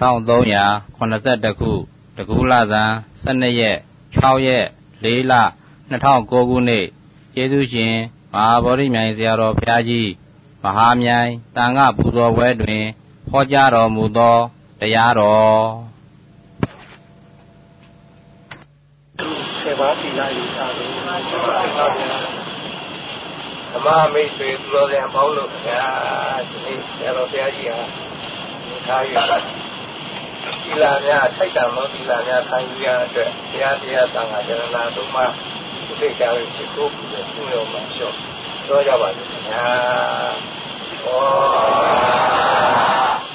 1382ခုတကူးလဇန်12ရက်6ရက်4လ2009ခုနှစ်ကျေးဇူးရှင်မဟာဗောဓိမြိုင်ဆရာတော်ဘုရားကြီးမဟာမြိုင်တန်ခပူဇော်ပွဲတွင်ဟောကြားတော်မူသောတရားတော်ဆေဘာတိလာယူထားတယ်ဓမ္မမိတ်ဆွေသူတော်စံပေါင်းလို့ဗျာဒီနေ့ဆရာတော်ဘုရားကြီးဟာထားရတာဒီ လာများထိုက်တံလို့ဒီလာများခံယူရအတွက်ဘုရားတရားသံဃာကျရဏတို့မှသူသိကြရဖြစ်ဖို့ပြီးတော့သူ့ရောမှာလျှော့ပြောကြပါလိမ့်မယ်။ဩ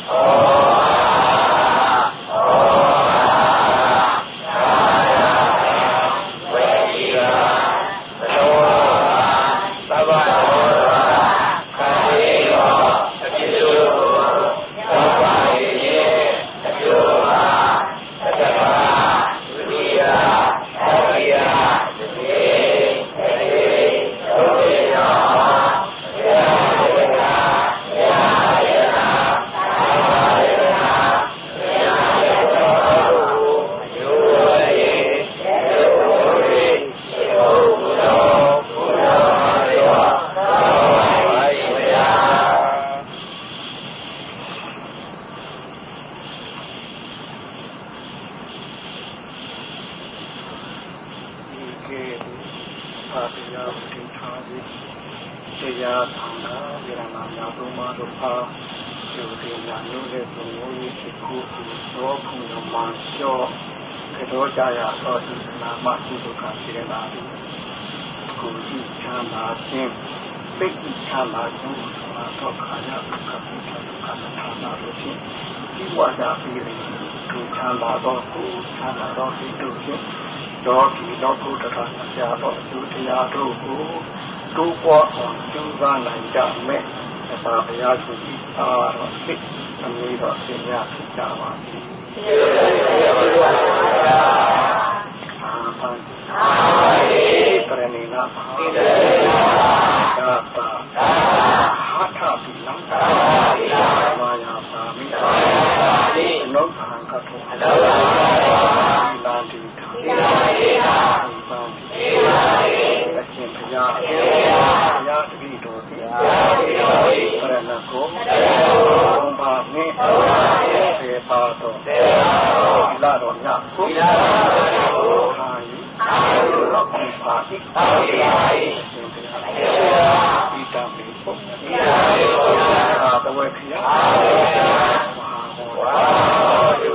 ဩဩ ဆောင်တော့အသေးကြတတ်တယ်အောင်မအောင်မအော ญาญาติโตติยาปรณโกอุปาเมเตปาโตวิลาโรญาคุอายุอายุปิปาติอายุสิงห์อิตามิปุอาตะเวคิยาอาโมรา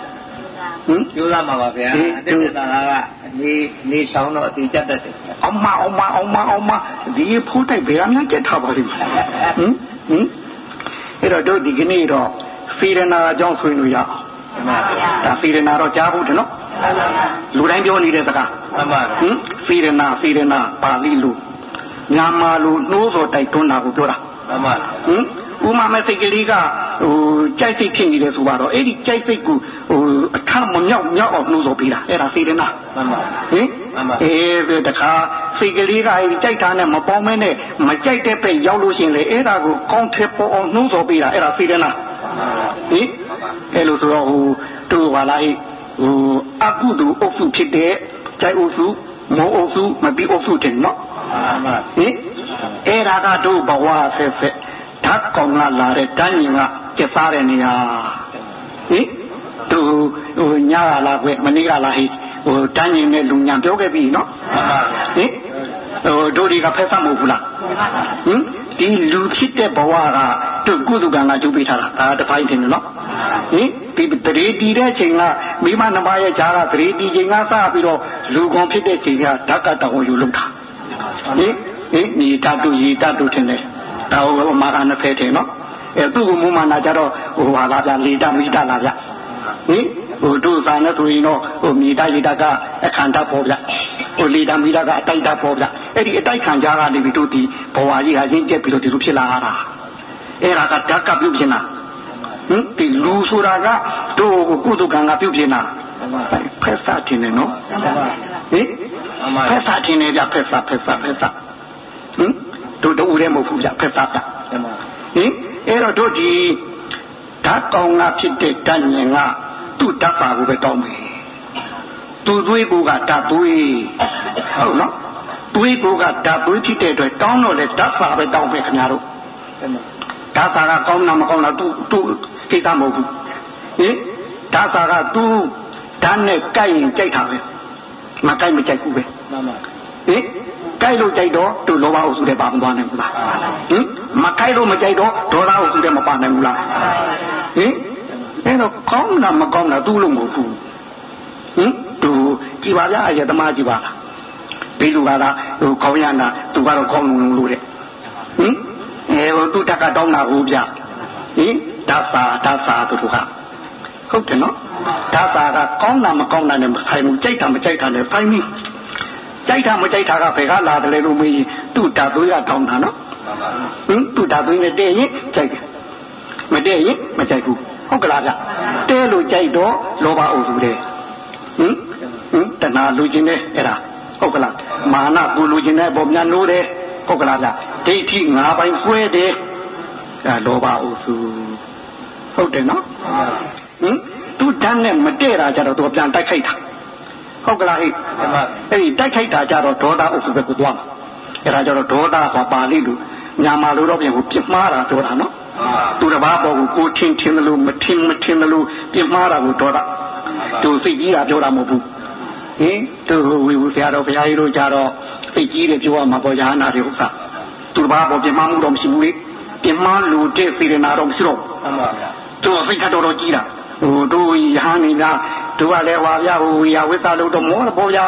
ဒီဖိုးတိုက်ဘယ်အများကြက်ထားပါလိမ့်မယ်ဟင်ဟင်အဲ့တော့တို့ဒီကနေ့တော့ဖီရနာအကြောင်းဆွေးနွေးရအောင်ဒါဖီရနာတော့ကြားဘူးတယ်နော်လူတိုင်းပြောနေတဲ့စကားမှန်ပါဟင်ဖီရနာဖီရနာပါဠိလိုမြန်မာလိုနှိုးစော်တိုက်တွန်းတာကိုပြောတာမှန်ပါဟင် ဥမာမဲ့စိတ်ကလေးကဟိုကြိုက်စိတ်ဖြစ်နေတယ်ဆိုတော့အဲ့ဒီကြိုက်စိတ်ကိုဟိုအခမမြောက်မြောက်အောင်နှိုးစော်ပေးတာအဲ့ဒါစေတနာမှန်ပါဟင်အေးဒီတခါစိတ်ကလေးကအဲဒီကြိုက်တာနဲ့မပေါင်းမဲနဲ့မကြိုက်တဲ့ပဲရောက်လို့ရှိရင်လေအဲ့ဒါကိုကောင်းထက်ပေါ်အောင်နှိုးစော်ပေးတာအဲ့ဒါစေတနာဟင်အဲ့လိုဆိုတော့ဟိုတို့ပါလားဟိုအကုသိုလ်အုပ်စုဖြစ်တဲ့ကြိုက်အုပ်စုမောအုပ်စုမပြီးအုပ်စုတဲ့နော်ဟင်အဲ့ဒါကတို့ဘဝဆက်ဆက် ဓာတ်ကောင်ကလာတဲ့တန်းရင်ကကျက်စားတဲ့နေရာဟင်တို့ဟိုညကလာခွဲမနေ့ကလာဟိဟိုတန်းကျင်တဲ့လူညာပြောခဲ့ပြီနော်ဟင်ဟိုတွေကဖက်ဆက်မဟုတ်ဘူးလားဟင်ဒီလူဖြစ်တဲ့ဘဝကသူကုသကံကကျုပ်ပေးထားတာဒါတပိုင်းထင်တယ်နော်ဟင်ဒီတရေတီတဲ့ချိန်ကမိမနှစ်ပါးရဲ့ဈာကတရေတီချိန်ကစပြီးတော့လူကောင်ဖြစ်တဲ့ချိန်ကဓာတ်ကတောင်ယူလုပ်တာဟင်ဟင်ညီတတူရီတတူထင်တယ် ဒါဟိုမာက20ထင်နော်အဲသူ့ကိုမူမနာကြတော့ဟိုဟာလာဗျလေတမိတလာဗျဟင်ဟိုတို့စာနဲ့ဆိုရင်တော့ဟိုမိတရီတကအခန္ဓာပေါ်ဗျဟိုလေတမိတကအတိုက်တပေါ်ဗျအဲ့ဒီအတိုက်ခံကြကနေပြီးတို့ဒီဘဝကြီးဟာရင်းကျက်ပြီးတော့ဒီလိုဖြစ်လာတာအဲ့ဒါကဓာတ်ကပြုတ်ဖြစ်လာဟင်ဒီလူဆိုတာကတို့ကုသကံကပြုတ်ဖြစ်လာဖက်စာတင်နေနော်ဟင်ဖက်စာတင်နေကြဖက်စာဖက်စာဖက်စာဟင် တို့တူရဲမဟုတ်ဘူးဗျဖက်စာဗျဟင်အဲ့တော့တို့ဒီဓာတ်ကောင်ကဖြစ်တဲ့တဏ္ဍာကသူ့ဓာတ်ပါကိုပဲတောင်းမယ်သူသွေးကိုကဓာတ်သွေးဟုတ်နော်သွေးကိုကဓာတ်သွေးဖြစ်တဲ့အတွက်တောင်းတော့လေဓာတ်ပါပဲတောင်းမယ်ခင်ဗျားတို့ဓာတ်ပါကကောင်းတာမကောင်းတာသူ့သူ့ကိစ္စမဟုတ်ဘူးဟင်ဓာတ်ပါကသူ့ဓာတ်နဲ့ကြိုက်ရင်ကြိုက်တာပဲမကြိုက်မကြိုက်ဘူးပဲမှန်ပါဟင် ကြိုက်လို့ကြိုက်တော့သူ့လောဘအုပ်စုတဲ့ပါမသွားနိုင်ဘူးလားဟင်မကြိုက်လို့မကြိုက်တော့ဒေါသအုပ်စုတဲ့မပါနိုင်ဘူးလားဟင်အဲ့တော့ကောင်းတာမကောင်းတာသူ့လို့မဟုတ်ဘူးဟင်သူကြည်ပါဗျာအရသမားကြည်ပါလားဘေးလူကသာဟိုခေါင်းရနာသူကတော့ခေါင်းလုံးလို့တဲ့ဟင်အဲဟိုသူတက်ကတောင်းတာဟုတ်ဗျဟင်ဒါသာဒါသာသူတို့ကဟုတ်တယ်နော်ဒါသာကကောင်းတာမကောင်းတာနဲ့မဆိုင်ဘူးကြိုက်တာမကြိုက်တာနဲ့ဆိုင်ပြီ ကြိုက်တာမကြိုက်တာကဘယ်ကလာတယ်လဲလို့မေးရင်သူ့ဓာတ်သွေးကတောင်းတာနော်ဟင်သူ့ဓာတ်သွေးနဲ့တည့်ရင်ကြိုက်တယ်မတည့်ရင်မကြိုက်ဘူးဟုတ်ကလားဗျတဲလို့ကြိုက်တော့လောဘအုပ်စုတယ်ဟင်ဟင်တဏှာလူချင်းတယ်အဲ့ဒါဟုတ်ကလားမာနကိုလူချင်းတဲ့ပုံများနိုးတယ်ဟုတ်ကလားဗျဒိဋ္ဌိငါးပိုင်းဆွဲတယ်အဲလောဘအုပ်စုဟုတ်တယ်နော်ဟင်သူတန်းနဲ့မတည့်တာကြတော့သူပြန်တိုက်ခိုက်တာ ဟုတ်ကလားဟိအဲ့ဒီတိုက်ခိုက်တာကြတော့ဒေါသအုပ်စုပဲကိုသွားမှာအဲ့ဒါကြတော့ဒေါသဆိုပါဠိလိုညာမာလိုတော့ပြန်ကိုပြမှားတာဒေါသနော်သူတစ်ပါးပေါ်ကိုကိုထင်ထင်တယ်လို့မထင်မထင်တယ်လို့ပြမှားတာကိုဒေါသသူစိတ်ကြီးတာပြောတာမဟုတ်ဘူးဟင်သူဝီဝဆရာတော်ဘုရားကြီးတို့ကြတော့စိတ်ကြီးတယ်ပြောရမှာပေါ့ယာနာတွေဥစ္စာသူတစ်ပါးပေါ်ပြမှားမှုတော့မရှိဘူးလေပြမှားလို့တဲ့စေရနာတော့မရှိတော့မှန်ပါဗျာသူစိတ်ထတော်တော်ကြီးတာဟိုတို့ယဟန်နေလား တို့ကလည်းဟွာဗျာဟိုရဝိသလို့တော့မောပေါ်ဗျာ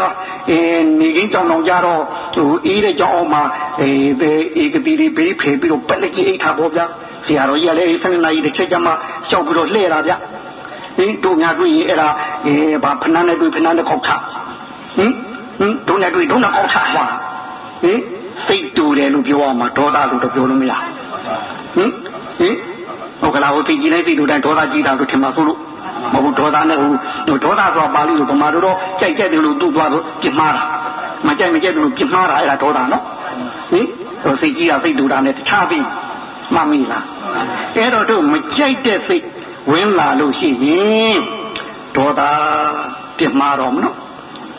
အင်းနေကင်းကြောင်တောင်ကြတော့ဟိုအေးတဲ့ကြောင်အောင်မှာအေးဧကတိတွေဘေးဖေပြီးတော့ပက်လက်ကြီးအိတ်ထားပေါ့ဗျာဆရာတော်ကြီးကလည်းဆယ်နာရီတစ်ချက်ကျမှရှောက်ပြီးတော့လှည့်တာဗျဟင်တို့ညာတွေ့ရင်အဲ့ဒါအေးဘာဖနန်းနဲ့တွေ့ဖနန်းနဲ့ခောက်ချဟင်ဟင်တို့နဲ့တွေ့တို့နဲ့ခောက်ချဟွာဟင်စိတ်တူတယ်လို့ပြောရမှာဒေါသလို့တော့ပြောလို့မရဟင်ဟင်ဟုတ်ကလားဟိုသိကြည့်လိုက်သိလို့တိုင်းဒေါသကြီးတာလို့ထင်မှာဆိုလို့ မဟုတ်ဒေါသနဲ့ဟိုဒေါသဆိုတာပါဠိလိုဗမာတို့တော့ကြိုက်ကြက်တယ်လို့သူ့သွားတော့ပြစ်မှားတာမကြိုက်မကြိုက်တယ်လို့ပြစ်မှားတာအဲ့ဒါဒေါသနော်ဟင်ဟိုစိတ်ကြီးတာစိတ်တူတာနဲ့တခြားပြီးမှတ်မိလားအဲ့တော့တို့မကြိုက်တဲ့စိတ်ဝင်လာလို့ရှိရင်ဒေါသပြစ်မှားတော့မနော်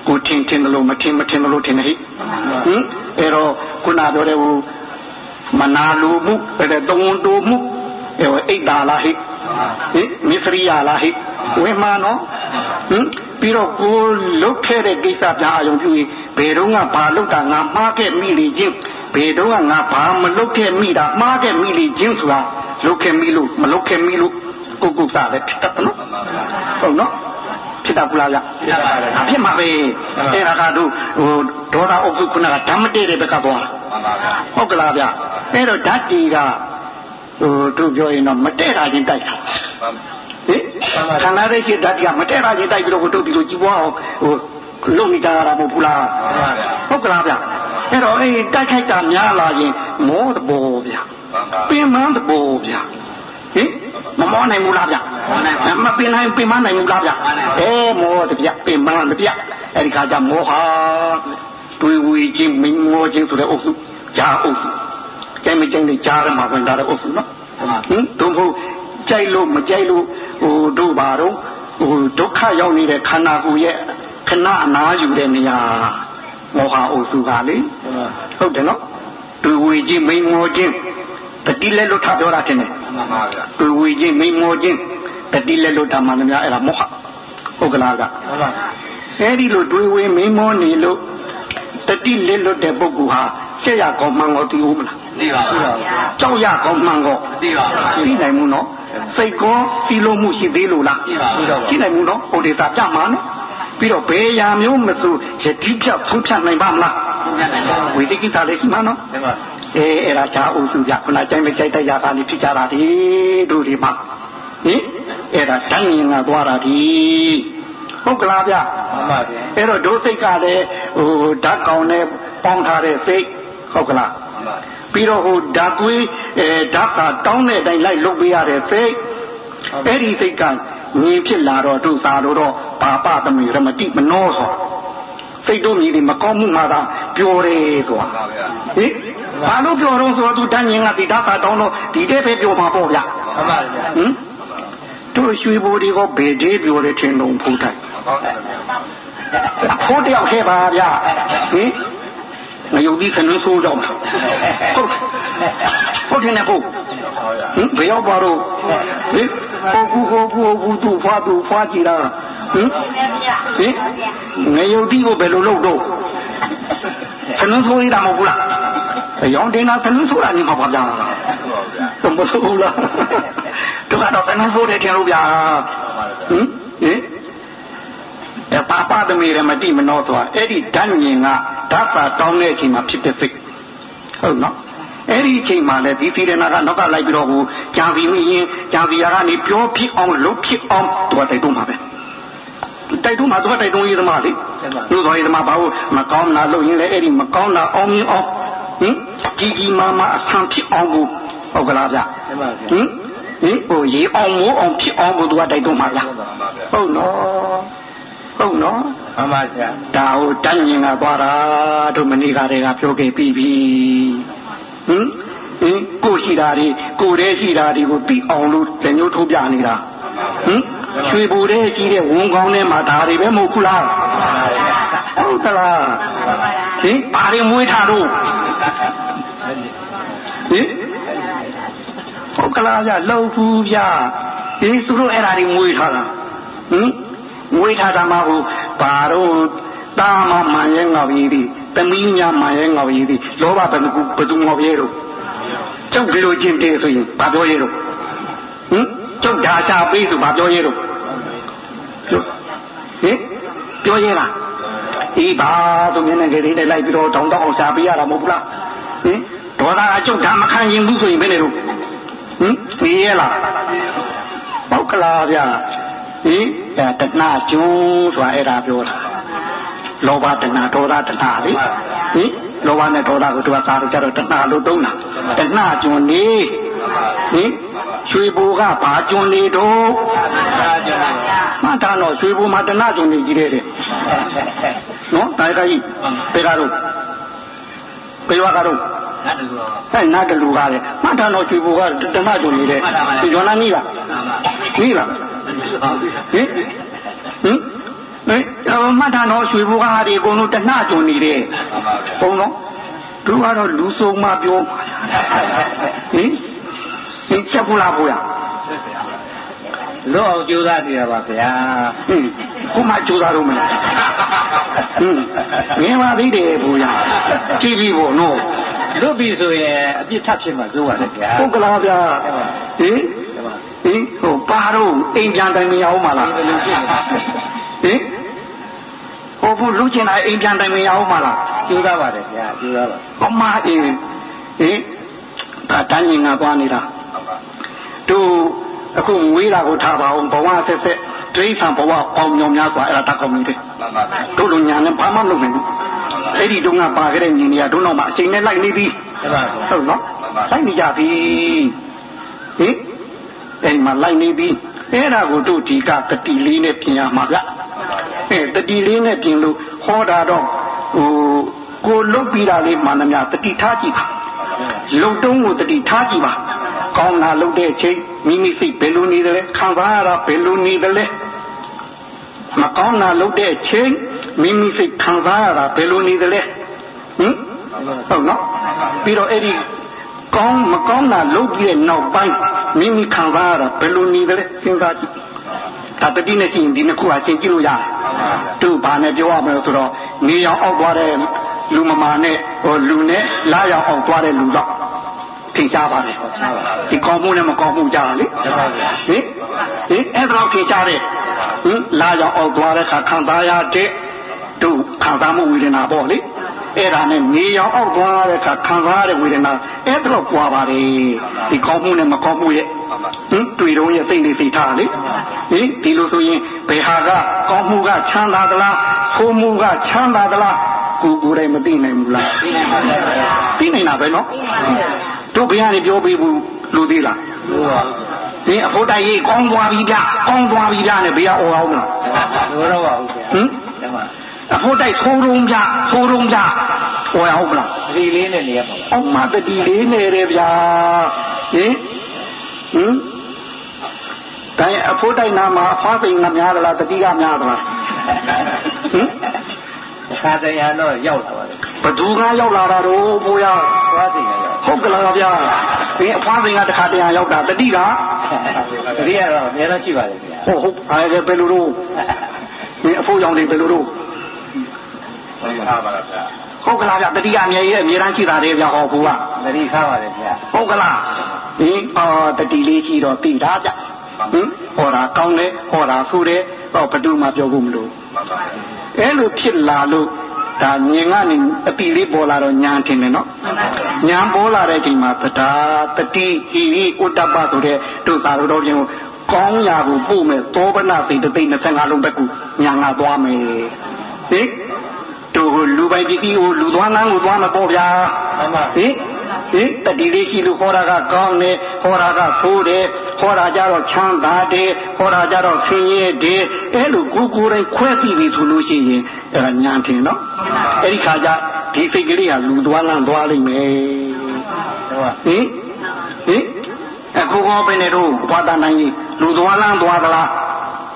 ကိုထင်ထင်တယ်လို့မထင်မထင်တယ်လို့ထင်နေဟိဟင်အဲ့တော့ခုနပြောတဲ့ဟိုမနာလိုမှုအဲ့ဒါတုံးတူမှုအဲ့ဟိုအိတ်တာလားဟိဟင်မစ္စရိယလားဟိ ဝိမာန်နော်ဟင်ပြီးတော့ကိုလုတ်ခဲ့တဲ့ကိစ္စပြန်အာရုံပြုရင်ဘယ်တော့ကဘာလုတ်တာငါမှားခဲ့မိလေချင်းဘယ်တော့ကငါဘာမလုတ်ခဲ့မိတာမှားခဲ့မိလေချင်းဆိုတာလုတ်ခဲ့မိလို့မလုတ်ခဲ့မိလို့ကိုကုစားလည်းဖြစ်တတ်နော်ဟုတ်နော်ဖြစ်တတ်ဘူးလားဗျဖြစ်ပါပါဖြစ်မှာပဲအဲ့ဒါကတို့ဟိုဒေါသအုပ်စုခုနကဓမ္မတည့်တဲ့ဘက်ကသွားတာဟုတ်ကလားဗျအဲ့တော့ဓာတ်တီကဟိုတို့ပြောရင်တော့မတည့်တာချင်းတိုက်တာ ဟင်ခန္ဓာရဲ့ရှိဓာတ်ကမတည့်တာချင်းတိုက်ပြီးတော့တို့ဒီလိုကြည့်ပွားအောင်ဟိုလုံနေကြရတာမဟုတ်ဘူးလားဟုတ်ကလားဗျအဲ့တော့အေးတိုက်ခိုက်တာများလာရင်မောတဘောဗျပင်မန်းတဘောဗျဟင်မမောနိုင်ဘူးလားဗျမပင်နိုင်ပင်မနိုင်ဘူးလားဗျအဲမောတဗျပင်မန်းတဗျအဲ့ဒီခါကျမောဟာတွေးဝေခြင်းမင်းမောခြင်းဆိုတဲ့အုပ်စုဂျာအုပ်စုကြိုက်မကြိုက်နဲ့ကြားရမှာဝင်တာတဲ့အုပ်စုနော်ဟင်တို့ဟုတ်ကြိုက်လို့မကြိုက်လို့ ဟိုတို့ပါတော့ဟိုဒုက္ခရောက်နေတဲ့ခန္ဓာကိုယ်ရဲ့ခဏအနာယူတဲ့နေရာမောဟအုပ်စုကလေဟုတ်တယ်နော်တွေဝေခြင်းမိန်မောခြင်းတတိလက်လွတ်ထပြောတာတင်တယ်မှန်ပါဗျာတွေဝေခြင်းမိန်မောခြင်းတတိလက်လွတ်တာမှလည်းများအဲ့ဒါမောဟဟုတ်ကလားကမှန်ပါအဲ့ဒီလိုတွေဝေမိန်မောနေလို့တတိလက်လွတ်တဲ့ပုဂ္ဂိုလ်ဟာရှက်ရကောင်းမှန်ကောတီးဦးမလားသိပါဘူးကြောက်ရကောင်းမှန်ကောသိပါဘူးသိနိုင်မှုနော် စိတ်ကောစီလုံးမှုရှိသေးလို့လားသိပါဘူးရှိနိုင်မှုနော်ဟိုဒေတာပြမှာနော်ပြီးတော့ဘယ်ရာမျိုးမဆိုယတိဖြတ်ဖုံးဖြတ်နိုင်ပါမလားဝိသိကိတာလေးရှိမှာနော်ဒီမှာအဲအဲ့ဒါချာအုပ်စုပြခုနကြိုင်မကြိုက်တဲ့ຢာကနေဖြစ်ကြတာဒီတို့ဒီမှာဟင်အဲ့ဒါတိုင်းရင်ကသွားတာဒီဟုတ်ကလားဗျမှန်ပါဗျာအဲ့တော့ဒုစိတ်ကလည်းဟိုဓာတ်ကောင်နဲ့ပေါင်းထားတဲ့စိတ်ဟုတ်ကလားမှန်ပါ ပြီးတော့ဟိုဓာတ်ကွေးအဲဓာတ်ကတောင်းတဲ့အတိုင်းလိုက်လုပ်ပေးရတဲ့စိတ်အဲ့ဒီစိတ်ကငြင်းဖြစ်လာတော့တို့စားလို့တော့ပါပသမေရမတိမနောဆိုစိတ်တို့မြည်ဒီမကောင်းမှုမှသာပြောတယ်ဆိုတာမှန်ပါဗျာဟင်ဘာလို့ပြောတော့ဆိုတော့သူတန်းရင်ကဒီဓာတ်ကတောင်းတော့ဒီတဲ့ပဲပြောမှာပေါ့ဗျာမှန်ပါဗျာဟင်တို့ရွှေဘိုးတွေကဘယ်သေးပြောတယ်ထင်လုံးဖူးတိုင်းကောင်းတယ်ဗျာဖိုးတယောက်ထဲပါဗျာဟင် ငရုတ်ဒီခဏဆိုးတော့မှာဟုတ်ဟုတ်တယ်နဲ့ဟုတ်ဟုတ်ရဟင်ဘယ်ရောက်ပါတော့ဟင်ဟိုကူဟိုကူဟိုကူသူ့ဖွားသူ့ဖွားကြည့်တာဟင်ဟင်ငရုတ်ဒီကိုဘယ်လိုလုပ်တော့ခဏဆိုးရတာမဟုတ်ဘူးလားအယောင်တင်တာခဏဆိုတာနေမှာပါဗျာဟုတ်ပါဗျာတော့မဆိုးဘူးလားတို့ကတော့ခဏဆိုးတယ်ထင်လို့ဗျာဟင်ဟင် အပါပသမီးရမတိမနောသွားအဲ့ဒီဓာတ်ညင်ကဓာတ်ပါတောင်းတဲ့အချိန်မှာဖြစ်တဲ့စိတ်ဟုတ်နော်အဲ့ဒီအချိန်မှာလည်းဒီသီရနာကနောက်ကလိုက်ပြီးတော့ဟိုကြာစီမင်းကြာစီယာကနေပြောဖြစ်အောင်လုပ်ဖြစ်အောင်သူကတိုက်တွန်းမှာပဲတိုက်တွန်းမှာသူကတိုက်တွန်းရေးသမားလေသူတော်ရေးသမားဘာလို့မကောင်းတာလုပ်ရင်လည်းအဲ့ဒီမကောင်းတာအောင်မြင်အောင်ဟင်ကြီးကြီးမားမားအဆန်ဖြစ်အောင်ကိုဟုတ်ကလားဗျမှန်ပါဗျာဟင်ဟင်ဟိုရေအောင်မိုးအောင်ဖြစ်အောင်ကိုသူကတိုက်တွန်းမှာဗျမှန်ပါဗျာဟုတ်နော် ဟုတ်နော်မှန်ပါဗျာဒါဟိုတန်းရင်ကသွားတာတို့မနေ့ကတည်းကပြောခဲ့ပြီးပြီဟင်ဟင်ကိုရှိတာဒီကိုတည်းရှိတာဒီကိုပြီးအောင်လို့လက်ညှိုးထိုးပြနေတာဟင်ရွှေဘူတည်းရှိတဲ့ဝန်ကောင်းထဲမှာဒါတွေပဲမဟုတ်ဘူးလားဟုတ်ကလားဟင်ဘာတွေမွေးထားတော့ဟင်ဟုတ်ကလားဗျလှုပ်ဘူးဗျဟင်သူတို့အဲ့ဒါတွေမွေးထားတာဟင် မွေးထားတာမှဟိုဘာတော့တာမမှန်ရဲ့ငေါကြီးဒီသမီးညာမှန်ရဲ့ငေါကြီးဒီလောဘဘယ်ကူဘယ်သူငေါရဲ့တော့ကျောက်ဒီလိုချင်းတည်းဆိုရင်ဘာပြောရဲ့တော့ဟင်ကျောက်ဓာရှာပေးဆိုဘာပြောရဲ့တော့ပြောဟင်ပြောရဲ့လားအေးပါသူမျက်နှာကလေးနဲ့လိုက်ပြီးတော့တောင်းတအောင်ရှာပေးရတာမဟုတ်ဘူးလားဟင်ဒေါသအကျုပ်ဓာမခံရင်ဘူးဆိုရင်ဘယ်နဲ့တော့ဟင်ပြေးရဲ့လားပောက်ကလားဗျာဟင် ဒါတဏှာကျုံးဆိုတာအဲ့ဒါပြောတာလောဘတဏှာဒေါသတဏှာလေဟင်လောဘနဲ့ဒေါသကိုသူကကာတော့ကြတော့တဏှာလို့သုံးတာတဏှာကျုံနေဟင်ရွှေဘူကဘာကျုံနေတော့သာကြပါဗျာမှတ်ထားတော့ရွှေဘူမှာတဏှာကျုံနေကြီးတဲ့တဲ့နော်ဒါကြကြီးပေကတော့ပေဝါကတော့ငါတူတော့ဟဲ့နာတလူကားလေမှတ်ထားတော့ရွှေဘူကတဏှာကျုံနေတဲ့ဒီကျော်နာနီးလားမှန်ပါနီးလား ဟုတ်ပါဗျာဟင်ဟင်ဟင်ဟိုမှတ်ထားတော့ရွှေဘူကားဒီအကုန်လုံးတဏှာကျုံနေတယ်မှန်ပါဗျာဘုံတော့သူကတော့လူဆုံးမပြောဟင်ဟင်ချက်ဘူးလားဘိုးရလွတ်အောင်ကြိုးစားနေတာပါဗျာဟင်ခုမှကြိုးစားတော့မယ်ဟင်ငင်းပါသေးတယ်ဘိုးရကြည့်ပြီးပေါ့နော်လွတ်ပြီဆိုရင်အပြစ်ထပ်ဖြစ်မှာစိုးပါတယ်ဗျာဟုတ်ကလားဗျာဟင်ဒီမှာ ဟင်ဟိုပါတော့အိမ်ပြန်တိုင်မရအောင်မလားဒီလိုဖြစ်နေဟင်ဟိုဘူးလူချင်းတိုင်းအိမ်ပြန်တိုင်မရအောင်မလားကြိုးစားပါတယ်ဗျာကြိုးစားပါအမအင်းဟင်ဒါတန်းရင်ငါသွားနေတာတို့အခုငွေးလာကိုထားပါအောင်ဘဝဆက်ဆက်ဒိဋ္ဌံဘဝပေါင်းမြောင်များစွာအဲ့ဒါတတ်ကောင်းနေတယ်မှန်ပါဗျာတို့လူညာနဲ့ဘာမှမလုပ်နိုင်ဘူးအဲ့ဒီတုန်းကပါခဲ့တဲ့ညီနေရတို့တော့မှအချိန်နဲ့လိုက်နေပြီဒီမှာဟုတ်နော်လိုက်နေကြပြီဟင် အဲ့မှာလိုက်နေပြီအဲ့ဒါကိုတို့ဒီကတတိလေးနဲ့ပြင်ရမှာဗျအဲတတိလေးနဲ့ပြင်လို့ဟောတာတော့ဟိုကိုလုတ်ပြီးတာလေးမှန်သမျှတတိထားကြည့်ပါလုံတုံးကိုတတိထားကြည့်ပါကောင်းတာလုတ်တဲ့အချိန်မိမိစိတ်ဘယ်လိုနေတယ်လဲခံစားရတာဘယ်လိုနေတယ်လဲမကောင်းတာလုတ်တဲ့အချိန်မိမိစိတ်ခံစားရတာဘယ်လိုနေတယ်လဲဟင်ဟုတ်နော်ပြီးတော့အဲ့ဒီ ကောင်းမကောင်းတာလုတ်ပြီးတဲ့နောက်ပိုင်းမိမိခံစားရတာဘယ်လိုနေတယ်လဲစဉ်းစားကြည့်ဒါတတိနဲ့ရှိရင်ဒီနှစ်ခုဟာရှင်းကြည့်လို့ရတယ်သူဘာနဲ့ပြောရမလဲဆိုတော့နေရောင်အောက်သွားတဲ့လူမမာနဲ့ဟိုလူနဲ့လာရောက်အောင်သွားတဲ့လူတော့ထင်ရှားပါတယ်ဒီကောင်းမှုနဲ့မကောင်းမှုကြတာလေဟင်ဟင်အဲ့ဒါတော့ထင်ရှားတယ်ဟင်လာရောက်အောင်သွားတဲ့ခါခံစားရတဲ့တို့ခံစားမှုဝေဒနာပေါ့လေ အဲ့ဒါနဲ့နေရောင်အောက်သွားတဲ့အခါခံစားရတဲ့ဝေဒနာအဲ့ဒါတော့ပွာပါလေဒီကောင်းမှုနဲ့မကောင်းမှုရဲ့ဟင်တွေ့တော့ရဲ့စိတ်လေးသိထားလေဟင်ဒီလိုဆိုရင်ဘယ်ဟာကကောင်းမှုကချမ်းသာသလားဆိုးမှုကချမ်းသာသလားကိုကိုယ်တိုင်မသိနိုင်ဘူးလားသိနိုင်ပါဘူးသိနိုင်တာပဲနော်တို့ဘုရားနေပြောပေးဘူးလူသေးလားလူပါဒီအဖို့တိုက်ရေးကောင်းသွားပြီဗျကောင်းသွားပြီဗျနဲ့ဘယ်အော်အောင်မလားလိုတော့ပါဘူးဟင် အဖို့တိုက်သိုးရုံးကြသိုးရုံးကြဟောရဟုတ်မလားတတိလေးနဲ့နေရပါလားအောင်မတတိလေးနဲ့တယ်ဗျာဟင်ဟင်တိုင်းအဖို့တိုက်နာမှာအဖွားစိန်ကများသလားတတိကများသလားဟင်ခါတရားတော့ရောက်လာပါလေဘသူကရောက်လာတာတော့ဘိုးရဖွားစိန်ကရောက်ဟုတ်ကလားဗျာဒီအဖွားစိန်ကတခါတရားရောက်တာတတိကတတိကတော့အများကြီးရှိပါလေဗျာဟုတ်ဟုတ်အဲဘယ်လိုတော့ဒီအဖို့ကြောင့်ဒီဘယ်လိုတော့ ဟုတ်ပါပါဗျာဟုတ်ကလားဗျတတိယအမြဲကြီးအမြဲတမ်းရှိတာတယ်ဗျဟောဘူးကတတိခါပါတယ်ဗျာဟုတ်ကလားဟင်အော်တတိလေးရှိတော့သိတာဗျဟင်ဟောတာကောင်းတယ်ဟောတာဖူးတယ်ဟောဘသူမှပြောဖို့မလိုအဲ့လိုဖြစ်လာလို့ဒါမြင်ကနေအတိလေးပေါ်လာတော့ညာထင်တယ်နော်ညာပေါ်လာတဲ့အချိန်မှာသတာတတိဟိဥတ္တပဆိုတဲ့တို့သာတော်ချင်းကိုကောင်းရာကိုပို့မဲ့သောပနစိတ်တိတ်25လုံးဘက်ကညာငါသွားမယ်ဟင်တို့လူ ပိုင်ပစ္စည်းကိုလူသွားလမ်းကိုသွားမပေါ့ဗျာမှန်ပါဟင်ဟင်တတိလေးရှိလို့ခေါ်တာကကောင်းတယ်ခေါ်တာကဆိုးတယ်ခေါ်တာကြတော့ချမ်းသာတယ်ခေါ်တာကြတော့ဆင်းရဲတယ်အဲ့လိုကိုကိုယ်တိုင်ခွဲသိပြီဆိုလို့ရှိရင်အဲ့ဒါညာထင်နော်အဲ့ဒီခါကျဒီစိတ်ကလေးကလူသွားလမ်းသွားလိမ့်မယ်ဟင်ဟင်အခုကောဘယ်နဲ့တော့ဘာသာနိုင်လူသွားလမ်းသွားသလား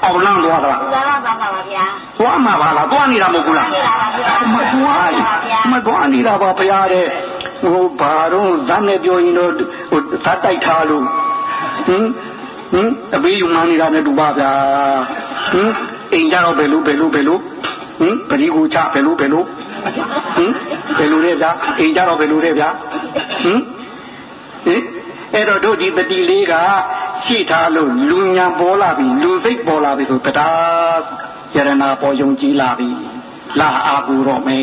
အောင်လမ်းသွားသလားသွားလမ်းသွားပါဗျာသွားမှာပါလားသွားနေတာမဟုတ်ဘူးလားမသွားမသွားနေတာပါဗျာတဲ့ဟိုဘာတော့ဇာနဲ့ပြောရင်တော့ဟိုဇာတိုက်ထားလို့ဟင်ဟင်အပေးယူမှနေတာနဲ့တူပါဗျာဟင်အိမ်ကြတော့ဘယ်လိုဘယ်လိုဘယ်လိုဟင်ပရိကူချဘယ်လိုဘယ်လိုဟင်ဘယ်လိုလဲဗျာအိမ်ကြတော့ဘယ်လိုလဲဗျာဟင်ဟင် အဲ့တော့တို့ဒီတတိလေးကရှိထားလို့လူညာပေါ်လာပြီလူစိတ်ပေါ်လာပြီဆိုတရားယရနာပေါ်ယုံကြည်လာပြီလာအာပူတော့မေ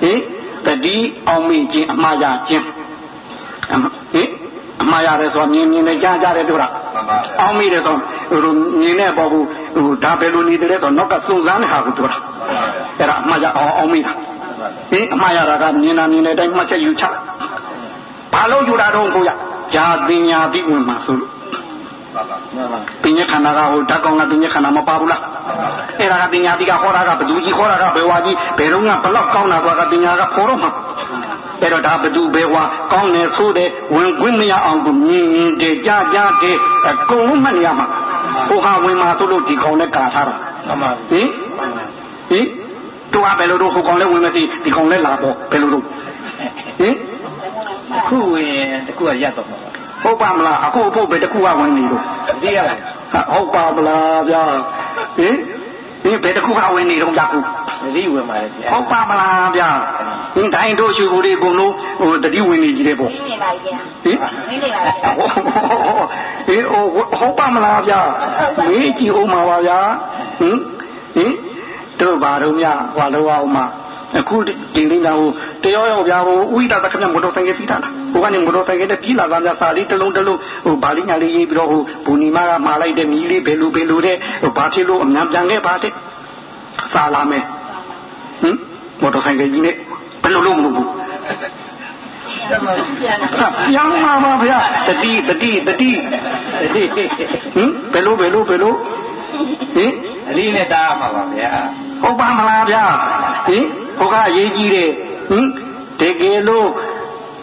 ဟင်တတိအောင်မိခြင်းအမှားရခြင်းဟင်အမှားရတယ်ဆိုတော့မြင်မြင်နဲ့ကြားကြတယ်တို့လားအောင်မိတယ်ဆိုဟိုမြင်တဲ့ပေါ်ဘူးဟိုဒါပဲလို့နေတယ်တော့နောက်ကစုံစမ်းတဲ့ဟာကိုတို့လားအဲ့ဒါအမှားရအောင်အောင်မိတာဟင်အမှားရတာကမြင်တာမြင်တဲ့အတိုင်းမှတ်ချက်ယူချ ဘာလို့ယူတာတော့ကိုရဂျာပညာတိဝင်မှာဆိုလို့ပညာခန္ဓာကဟိုဓာတ်ကောင်ကပညာခန္ဓာမပါဘူးလားအဲ့ဒါကပညာတိကဟောတာကဘသူကြီးဟောတာကဘယ်ဝါကြီးဘယ်တော့ကဘလောက်ကောင်းတာဆိုတာကပညာကခေါ်တော့မှာအဲ့တော့ဒါဘသူဘယ်ဝါကောင်းတယ်ဆိုတယ်ဝင်ခွင့်မရအောင်ကိုမြင်ရင်တည်းကြားကြားတည်းအကုန်လုံးမှတ်ရမှာဟိုဟာဝင်မှာဆိုလို့ဒီကောင်နဲ့ကာထားတာမှန်ပါဟင်ဟင်တို့ကဘယ်လိုတော့ဟိုကောင်လဲဝင်မသိဒီကောင်လဲလာပေါ့ဘယ်လိုတော့ဟင် ခုဝင်တခုကရတော့မှာဟုတ်ပါမလားအခုဖို့ပဲတခုကဝင်နေလို့သိရပါဟုတ်ပါမလားဗျာဟင်ဒီဘယ်တခုကဝင်နေတော့ကြကူတတိဝင်ပါလေဗျာဟုတ်ပါမလားဗျာဟင်တိုင်းတို့ရှုကိုလေးကုန်လို့ဟိုတတိဝင်နေကြီးတယ်ပေါ့နေပါဗျာဟင်နေနေပါဗျာဟင်ဟိုဟုတ်ပါမလားဗျာမေးကြည့်ဦးမှာပါဗျာဟင်ဟင်တို့ဘာတော့မြဟွာလို့အောင်မှာ အခုဒီလိမ့်တာဟိုတရောရောဗျာဟိုဥိတာတခဏမော်တော်ဆိုင်ကစီးတာလားဟိုကနေမော်တော်ဆိုင်ကနဲ့ပြေးလာတာများစာလေးတစ်လုံးတစ်လုံးဟိုဗာလိညာလေးရေးပြီးတော့ဟိုဘူနီမာကမှာလိုက်တဲ့မီးလေးဘယ်လိုဘယ်လိုတဲ့ဟိုဘာဖြစ်လို့အများပြန်ခဲ့ပါတဲ့စာလာမယ်ဟင်မော်တော်ဆိုင်ကကြီးနဲ့ဘယ်လိုလုပ်မလို့ဘူးပြန်မှာပါဗျာတတိတတိတတိဟင်ဘယ်လိုဘယ်လိုဘယ်လိုဟင်အလေးနဲ့တားမှာပါဗျာဟုတ်ပါမလားဗျာဟင် ဟိုကအရေးကြီးတယ်ဟင်တကယ်လို့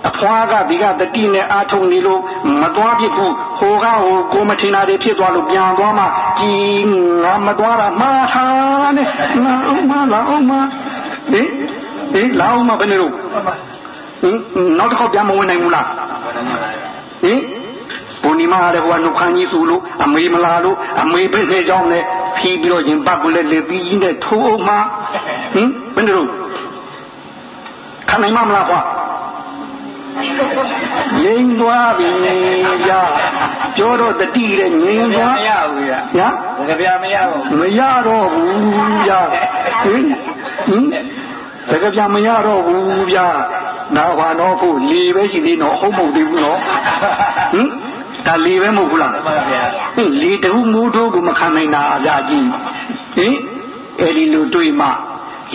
အဖွားကဒီကတတိနဲ့အာထုံနေလို့မသွားဖြစ်ဘူးဟိုကဟိုကိုမထင်တာတွေဖြစ်သွားလို့ပြန်သွားမှကြည်ငါမသွားတာမှားထားနဲ့ငါအောင်မလာအောင်မဟင်ဟင်လာအောင်မဘယ်နေလို့ဟင်နောက်တစ်ခေါက်ပြန်မဝင်နိုင်ဘူးလားဟင်ဘုန်ဒီမာလည်းဟိုကနှုတ်ခမ်းကြီးဆိုလို့အမေမလာလို့အမေပြည့်နေကြောင်းနဲ့ဖြီးပြီးတော့ရင်ပတ်ကလေးလေပြီးကြီးနဲ့ထိုးအောင်မဟင်ဘယ်နေလို့ဟ ခံနိုင်မမလားကွာငြိမ်သွားပြီဗျာပြောတော့တတိတဲ့ငြိမ်သွားမရဘူးဗျာညာစကားပြမရဘူးမရတော့ဘူးဗျာဟင်ဟင်တကယ်ပြမရတော့ဘူးဗျာနာဘာတော့ဖို့လီပဲရှိသေးတော့ဟုတ်မဟုတ်သေးဘူးနော်ဟင်ဒါလီပဲမဟုတ်ဘူးလားမှန်ပါဗျာဟင်လီတူမူတို့ကမခံနိုင်တာအများကြီးဟင်အဲ့ဒီလိုတွေ့မှ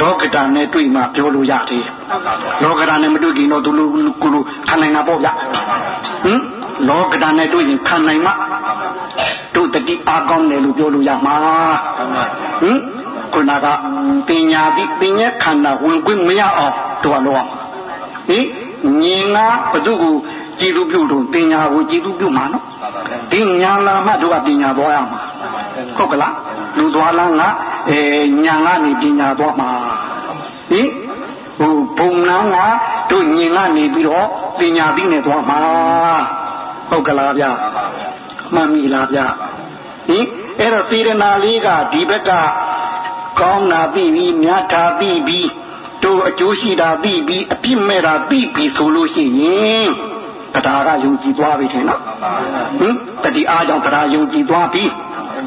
လောကဓာတ်နဲ့တွေ့မှပြောလို့ရတယ်လောကဓာတ်နဲ့မတွေ့ရင်တော့သူလူကူလူခံနိုင်တာပေါ့ဗျဟင်လောကဓာတ်နဲ့တွေ့ရင်ခံနိုင်မှတို့တတိအားကောင်းတယ်လို့ပြောလို့ရမှာဟင်ခုနကပညာတိပညာခန္ဓာဝင်ခွင့်မရအောင်တို့ကလောဟင်ငင်ကဘု து ကိုကြည်သူပြုတော့ပညာကိုကြည်သူပြုမှာနော်ဒီညာလာမှတို့ကပညာသွားရမှာဟုတ်ကလား လူသွားလားငါအဲညာကနေပညာသွားမှာဟင်ဟိုဘုံနာကတို့ညင်ကနေပြီးတော့ပညာသိနေသွားမှာဟုတ်ကလားဗျမှန်ပြီလားဗျဟင်အဲ့တော့သေရနာလေးကဒီဘက်ကကောင်းတာပြီးပြီးမြတ်တာပြီးပြီးတို့အကျိုးရှိတာပြီးပြီးအပြစ်မဲ့တာပြီးပြီးဆိုလို့ရှိရင်တရားကယုံကြည်သွားပြီထင်နော်ဟင်တတိအားကြောင့်တရားယုံကြည်သွားပြီ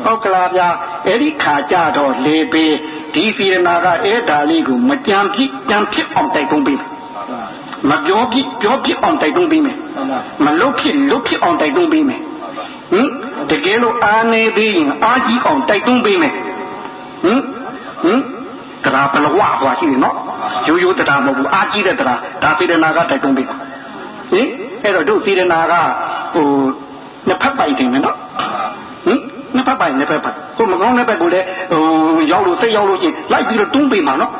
ဟုတ်ကလားဗျအဲ့ဒီခါကြတော့လေပေဒီစေရနာကအဲ့ဒါလေးကိုမကြံဖြစ်ကြံဖြစ်အောင်တိုက်တွန်းပေးမပြောဖြစ်ပြောဖြစ်အောင်တိုက်တွန်းပေးမယ်မလုတ်ဖြစ်လုတ်ဖြစ်အောင်တိုက်တွန်းပေးမယ်ဟင်တကယ်လို့အားနေသေးရင်အားကြီးအောင်တိုက်တွန်းပေးမယ်ဟင်ဟင်တရားဘလဝသွားရှိတယ်နော်ရိုးရိုးတရားမဟုတ်ဘူးအားကြီးတဲ့တရားဒါစေရနာကတိုက်တွန်းပေးပါဟင်အဲ့တော့တို့စေရနာကဟိုနှစ်ဖက်ပိုင်တယ်နော်ဟင် နှစ်ဖက်ပိုင်နှစ်ဖက်ပိုင်ဟိုမကောင်းတဲ့ဘက်ကိုလည်းဟိုရောက်လို့စိတ်ရောက်လို့ချင်းလိုက်ပြီးတော့တွန်းပေးမှာနော်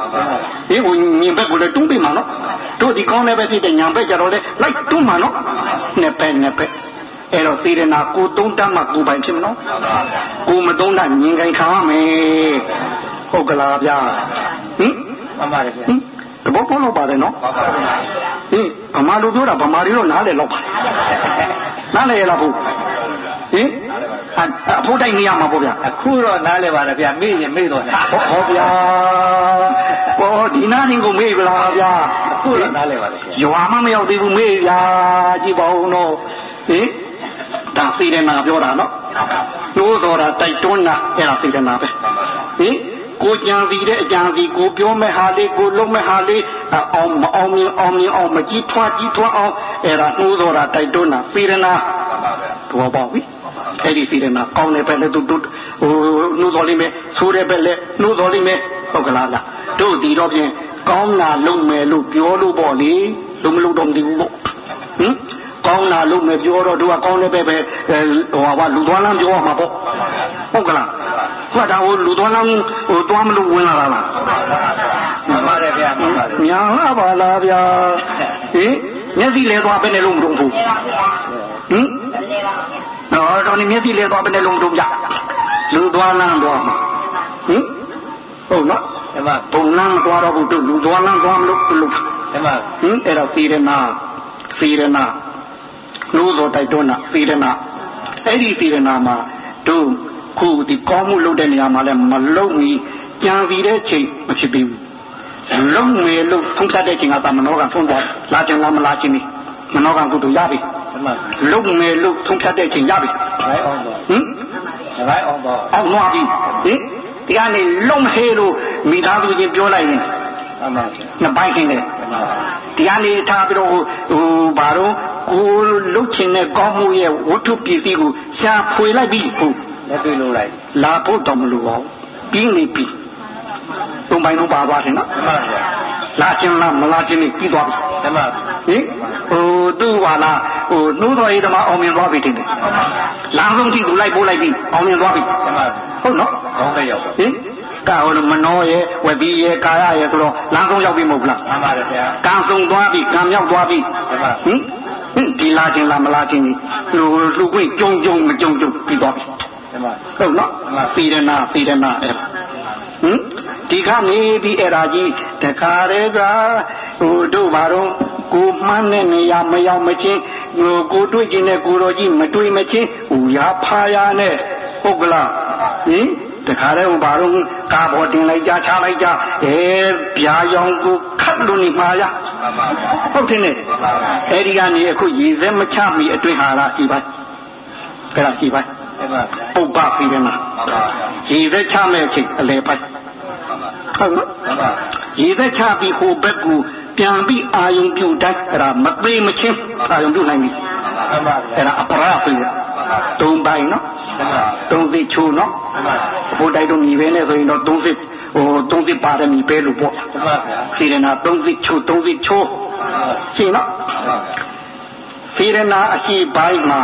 ဟင်ဟိုညင်ဘက်ကိုလည်းတွန်းပေးမှာနော်တို့ဒီကောင်းတဲ့ဘက်ဖြစ်တဲ့ညာဘက်ကြတော့လေလိုက်တွန်းမှာနော်နှစ်ဖက်နှစ်ဖက်အဲ့တော့စေရနာကိုသုံးတတ်မှကိုပိုင်ဖြစ်မနော်ကိုမသုံးတတ်ညင်ခိုင်ခံရမယ်ဟုတ်ကလားဗျာဟင်မှန်ပါတယ်ဗျာဟင်တဘောပေါလို့ပါတယ်နော်မှန်ပါဗျာဟင်ဗမာလူပြောတာဗမာတွေတော့နားလည်တော့ပါနားလည်ရလားဘုဟင် အအဖို့တိုင်းနေရမှာပေါ့ဗျာအခုတော့နားလဲပါတယ်ဗျာမေ့ရင်မေ့တော့တယ်ဟောဟောဗျာဟောဒီနားရင်ကိုမေးပလားဗျာအခုတော့နားလဲပါတယ်ဗျာရွာမမရောက်သေးဘူးမေးဗျာကြည့်ပါဦးနော်ဟင်ဒါသိတယ်နာပြောတာနော်လို့ဆိုတာတိုက်တွန်းတာအဲ့ဒါသိတယ်နာပဲဟင်ကိုကြံစီတဲ့အကြံစီကိုပြောမဲ့ဟာလေးကိုလုံးမဲ့ဟာလေးအောင်မအောင်မြင်အောင်မြင်အောင်မကြီးထွားကြီးထွားအောင်အဲ့ဒါနှိုးဆိုတာတိုက်တွန်းတာသိတယ်နာဘောပေါပြီ အဲ့ဒီသိတယ်နာကောင်းတယ်ပဲလေတူတူဟိုနှိုးတော်လေးမဲ့ဆိုးတယ်ပဲလေနှိုးတော်လေးမဲ့ဟုတ်ကလားလားတို့ဒီတော့ဖြင့်ကောင်းတာလုံးမယ်လို့ပြောလို့ပေါ့လေလုံးမလုံးတော့မသိဘူးပေါ့ဟင်ကောင်းတာလုံးမယ်ပြောတော့တို့ကကောင်းတယ်ပဲပဲဟိုဟာလူသွားလမ်းပြောရမှာပေါ့ဟုတ်ကလားဟုတ်တာဟိုလူသွားလမ်းဟိုသွားမလို့ဝင်လာတာလားမှန်ပါတယ်ဗျာမှန်ပါတယ်ညာလာပါလားဗျာဟင်မျက်စိလဲသွားပဲနဲ့လုံးမလုံးဘူးနေပါဗျာဟင် နေပါဗျာတော့တော့နေမျက်စိလဲသွားပဲနဲ့လုံးမလုံးကြလူသွားလမ်းသွားမှာဟင်ဟုတ်နော်ဓမ္မဘုံလမ်းသွားတော့ဘူးတို့လူသွားလမ်းသွားမလို့လို့ဓမ္မဟင်အဲ့တော့သီရနာသီရနာလို့ဆိုတိုက်တွန်းတာသီရနာအဲ့ဒီသီရနာမှာတို့ခုဒီကောင်းမှုလုပ်တဲ့နေရာမှာလည်းမလုံမီကြံစီတဲ့ချိန်မဖြစ်သေးဘူးလုံမယ်လို့ဖုံးဖြတ်တဲ့ချိန်ကသမနောကဆုံးသွားလာချင်လားမလာချင်ဘူးမနောကကုတို့ရပြီ ဓမ္မလုံမယ်လို့ဖုံးဖြတ်တဲ့ချိန်ရပြီဘိုင်းအောင်တော့ဟင်ဘိုင်းအောင်တော့အောင်သွားပြီဟင်ဒီကနေလုံဟဲလို့မိသားစုချင်းပြောလိုက်ရင်မှန်ပါဗျာနှစ်ပိုင်းခင်းတယ်ဓမ္မတရားနေထားပြီးတော့ဟိုဘာတော့ကိုလုတ်ချင်တဲ့ကောင်းမှုရဲ့ဝတ္ထုပစ္စည်းကိုရှာဖွေလိုက်ပြီဟုတ်လက်တွေ့လို့လိုက်လာဖို့တော့မလိုပါဘူးပြီးနေပြီသုံးပိုင်းလုံးပါသွားတယ်နော်ဓမ္မဗျာလာခြင်းလားမလာခြင်းနေပြီးသွားပြီဓမ္မဟင်ဟို သူ့ဟာလားဟိုနှိုးတော်ရေးသမားအောင်မြင်သွားပြီတင်တယ်လာဆုံးထိသူလိုက်ပို့လိုက်ပြီအောင်မြင်သွားပြီဓမ္မဟုတ်နော်ကောင်းတဲ့ရောက်ပါဟင်ကာဟိုမနောရဲ့ဝတိရဲ့ကာယရဲ့ဆိုတော့လမ်းဆုံးရောက်ပြီမဟုတ်လားမှန်ပါတယ်ဗျာကံဆုံးသွားပြီကံမြောက်သွားပြီဓမ္မဟင်ဟင်ဒီလာခြင်းလားမလာခြင်းဒီလူလူခွင့်ကြုံကြုံမကြုံကြုံပြီးသွားပြီဓမ္မဟုတ်နော်သီရနာသီရနာအဲ့ဒါဟင်ဒီကနေပြီးအဲ့ဒါကြီးတခါတည်းကဟိုတို့ဘာတော့ ကိုမှန်းတဲ့နေရာမရောက်မချင်းဟိုကိုတွေ့ခြင်းနဲ့ကိုတော်ကြီးမတွေ့မချင်းဟိုရာဖာယာနဲ့ဟုတ်ကလားဟင်တခါတည်းဟိုဘာတော့ကာဘောတင်လိုက်ကြချလိုက်ကြအဲပြာရောင်ကိုခတ်လို့နေမှာရဟဟုတ်တယ်နဲ့အဲ့ဒီကနေအခုရည်စဲမချမီအတွင်းဟာလားရှိပါအဲ့ဒါရှိပါပုပ္ပဖိရဏရည်စဲချမဲ့အချိန်အလေပိုက်ဟုတ်နော်ရည်စဲချပြီးဟိုဘက်ကို ပြန်ပြီးအာယုံပြုတ်တိုင်းအဲ့ဒါမသေးမချင်းအာယုံပြုတ်နိုင်ပြီအဲ့ဒါအပရာဖိရသုံးပိုင်းနော်သုံးသိချိုးနော်ဘုဒ္ဓတို့မြည်ပဲနဲ့ဆိုရင်တော့သုံးသိဟိုသုံးသိပါတယ်မြည်ပဲလို့ပေါ့စေရနာသုံးသိချိုးသုံးသိချိုးရှင်းနော်စေရနာအရှိပိုင်းမှာ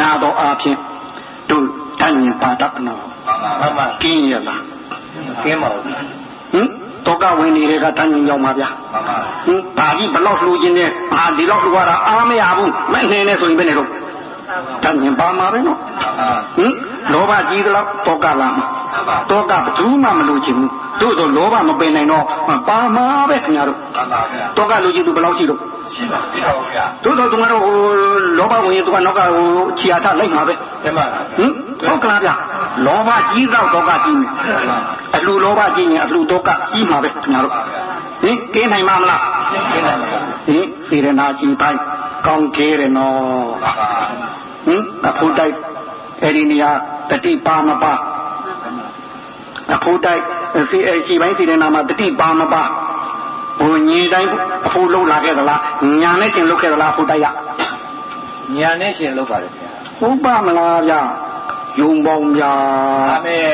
နာတော့အဖြစ်တို့တန်ရင်ပါတတ်နော်ကင်းရလားကင်းပါဘူးဟင် တောကဝင်နေတဲ့ကတန်ရင်ရောက်မှာဗျာဟင်ဘာကြီးဘလောက်လှူခြင်းနဲ့ဘာဒီလောက်လှူရတာအားမရဘူးမနေနဲ့ဆိုရင်ဘယ်နဲ့တော့တန်ရင်ပါမှာပဲနော်ဟင်လောဘကြီးသလောက်တောကလာမှာတောကဘယ်သူမှမလိုချင်ဘူးတို့ဆိုလောဘမပင်နိုင်တော့ပါမှာပဲခင်ဗျားတို့တောကလူကြီးသူဘယ်လောက်ရှိတော့ ရှိပါပြီတော့ဗျာတို့တော့သူကတော့ဟိုလောဘဝင်သူကနောက်ကဟိုခြေအားထလိုက်မှာပဲတမန်ဟင်ဟုတ်ကလားဗျလောဘကြီးတော့တောကကြီးမယ်အလှလောဘကြီးရင်အလှတောကကြီးမှာပဲခင်ဗျားတို့ဟင်ကင်းနိုင်မှာမလားကင်းနိုင်ပါဟင်စေရနာကြီးပိုင်းကောင်းခဲတယ်နော်ဟင်အဖို့တိုက်အဲ့ဒီနေရာတတိပါမပါအဖို့တိုက်စီအရှိပိုင်းစေရနာမှာတတိပါမပါ ဟိုညီတိုင်းအဖို့လုံးလာခဲ့သလားညာနဲ့ရှင်လုတ်ခဲ့သလားအဖို့တိုက်ရညာနဲ့ရှင်လုပ်ပါတယ်ဗျာဟုတ်ပါမလားဗျယုံပေါင်းဗျာဒါမဲ့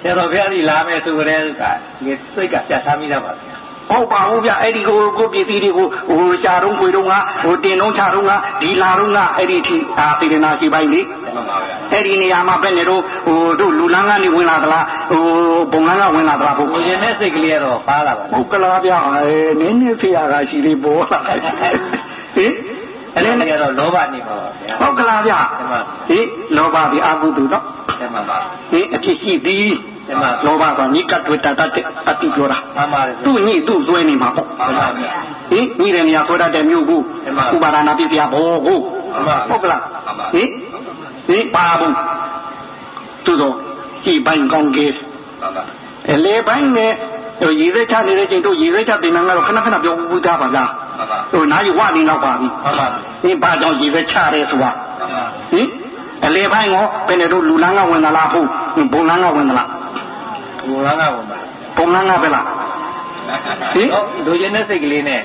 ဆရာတော်ဘုရားကြီးလာမယ်ဆိုကြတဲ့ကဒီစိတ်ကပြတ်သားမိတော့ပါဗျာဟုတ်ပါဘူးဗျအဲ့ဒီကိုကိုပြည်သေးတွေကိုဟိုရှားတော့ခွေတော့ကဟိုတင်တော့ချတော့ကဒီလာတော့ကအဲ့ဒီထိအာသေရနာရှိပိုင်းလေမှန်ပါဗျာ အဲ့ဒီနေရာမှာပဲနေတော့ဟိုတို့လူလန်းကနေဝင်လာသလားဟိုဘုံလန်းကဝင်လာသလားဘုကိုရင်တဲ့စိတ်ကလေးကတော့ပါလာပါဘုကလားဗျအဲနင်းနေဖေရကရှိလေးပေါ်လာဟင်အဲ့ဒါကြီးကတော့လောဘနေပါပါဗျာဟုတ်ကလားဗျတမန်ဟင်လောဘဒီအကုသိုလ်နော်တမန်ပါဟင်အဖြစ်ရှိသည်တမန်လောဘကနိကတ်ဝတ္တတတ်အတိပြောတာမှန်ပါတယ်သူ့ညိသူ့ဇွဲနေမှာပေါ့မှန်ပါဗျာဟင်ညိတဲ့နေရာဆွဲတတ်တဲ့မြို့ကိုမှန်ပါဥပါဒနာပြည့်စရာဘောကိုမှန်ပါဟုတ်ကလားမှန်ပါဟင် ဟင်ပါဘူးသူတော့ကြည်ပိုင်းကောင်းကဲမှန်ပါအလေပိုင်းနဲ့ဟိုရည်သက်ချနေတဲ့ချိန်တို့ရည်သက်ချတင်နာကတော့ခဏခဏပြောဘူးသားပါလားမှန်ပါဟိုနားယူဝနေတော့ပါပြီမှန်ပါဟင်ဘာကြောင့်ရည်သက်ချရဲဆိုတာမှန်ပါဟင်အလေပိုင်းရောဘယ်နဲ့တို့လူလန်းကဝင်သလားဟုတ်ဘုံလန်းကဝင်သလားဘူရန်ကဝင်ပါဘုံလန်းကပဲလားဟင်လူရင်တဲ့စိတ်ကလေးနဲ့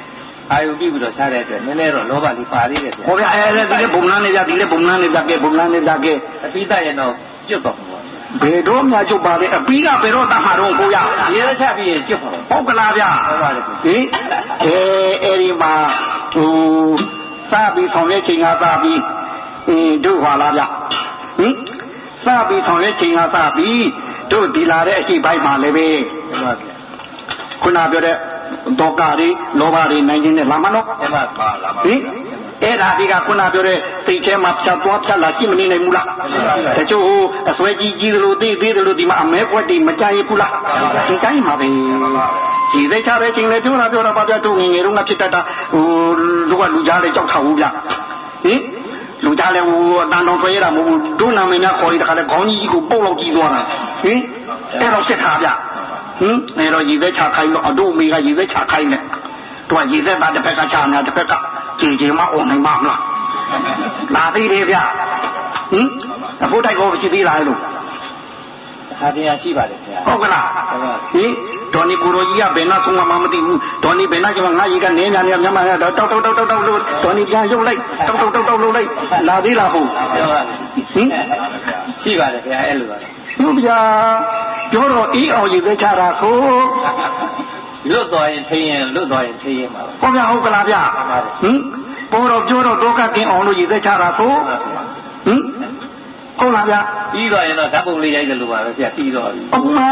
အာယုပြီးပြီးတော့ရှားတဲ့အတွက်နည်းနည်းတော့လောဘလေးပါသေးတယ်ဗျာဟောဗျအဲဒီလေဘုံလန်းနေကြဒီလေဘုံလန်းနေကြကဲဘုံလန်းနေကြကဲအပိတရဲ့တော့ကျွတ်တော့မှာဘယ်တော့မှကျုပ်ပါလေအပီးကဘယ်တော့တတ်မှာတော့ကိုရရေရချပြီးရင်ကျွတ်ပါတော့ဟုတ်ကလားဗျဟုတ်ပါလေဟင်အဲအဲ့ဒီမှာဟိုစပြီးဆောင်ရွက်ချိန်ကစပြီးအင်းတို့ဟွာလားဗျဟင်စပြီးဆောင်ရွက်ချိန်ကစပြီးတို့ဒီလာတဲ့အရှိပိုင်းမှာလည်းပဲဟုတ်ပါဗျာခုနပြောတဲ့ ဒေါကတွေလောဘတွေနိုင်ခြင်းနဲ့လာမနော်အဲ့မှာပါလာပါဟင်အဲ့ဒါဒီကခုနပြောတဲ့စိတ်ထဲမှာဖြတ်သွားဖြတ်လာရှိမနေနိုင်ဘူးလားတချို့ဟိုအစွဲကြီးကြီးသလိုသိသေးသလိုဒီမှာအမဲကွက်တွေမကြိုက်ဘူးလားဒီတိုင်းမှာပဲဒီသိချတဲ့ချိန်လေပြောတာပြောတာပါဗျတို့ငငယ်တော့ငါဖြစ်တတ်တာဟိုလူကလူကြားလေကြောက်ထားဘူးဗျဟင်လူကြားလေဟိုအတန်တော်ထွက်ရတာမဟုတ်ဘူးတို့နာမည်များခေါ်ရတဲ့ခါလေခေါင်းကြီးကြီးကိုပုတ်လောက်ကြီးသွားတာဟင်အဲ့တော့စစ်ထားဗျ ဟင်အဲ့တော့ရည်သက်ချခိုင်းတော့အတို့အမေကရည်သက်ချခိုင်းတယ်တို့ကရည်သက်တာတစ်ဖက်ကချနေတာတစ်ဖက်ကကြည်ကြည်မအောင်နိုင်မှာမလားလာသေးတယ်ဗျဟင်အဖို့တိုက်ကောရှိသေးလားလို့ဟာတရားရှိပါတယ်ဗျာဟုတ်ကလားဟင်ဒေါ်နီကိုရိုကြီးကဘယ်နှဆုံးမှမသိဘူးဒေါ်နီဘယ်နှကျမငါကြီးကနေညာနေမြန်မာတောက်တောက်တောက်တောက်တောက်လို့ဒေါ်နီပြန်ရုပ်လိုက်တောက်တောက်တောက်တောက်လို့လိုက်လာသေးလားဟုတ်ပြောပါဟင်ရှိပါတယ်ဗျာအဲ့လိုပါ ဟုတ်ဗျာပြောတော့အေးအောင်ရည်သက်ချတာဆိုလွတ်သွားရင်ထိရင်လွတ်သွားရင်ထိရင်ပါပဲဟုတ်ဗျာဟုတ်ကလားဗျဟင်ပေါ်တော့ပြောတော့ဒုက္ခကင်းအောင်လို့ရည်သက်ချတာဆိုဟင်ဟုတ်လားဗျာပြီးတော့ရင်တော့ဓာတ်ပုံလေးရိုက်တယ်လို့ပါပဲဗျာပြီးတော့ပြီဟုတ်ပါ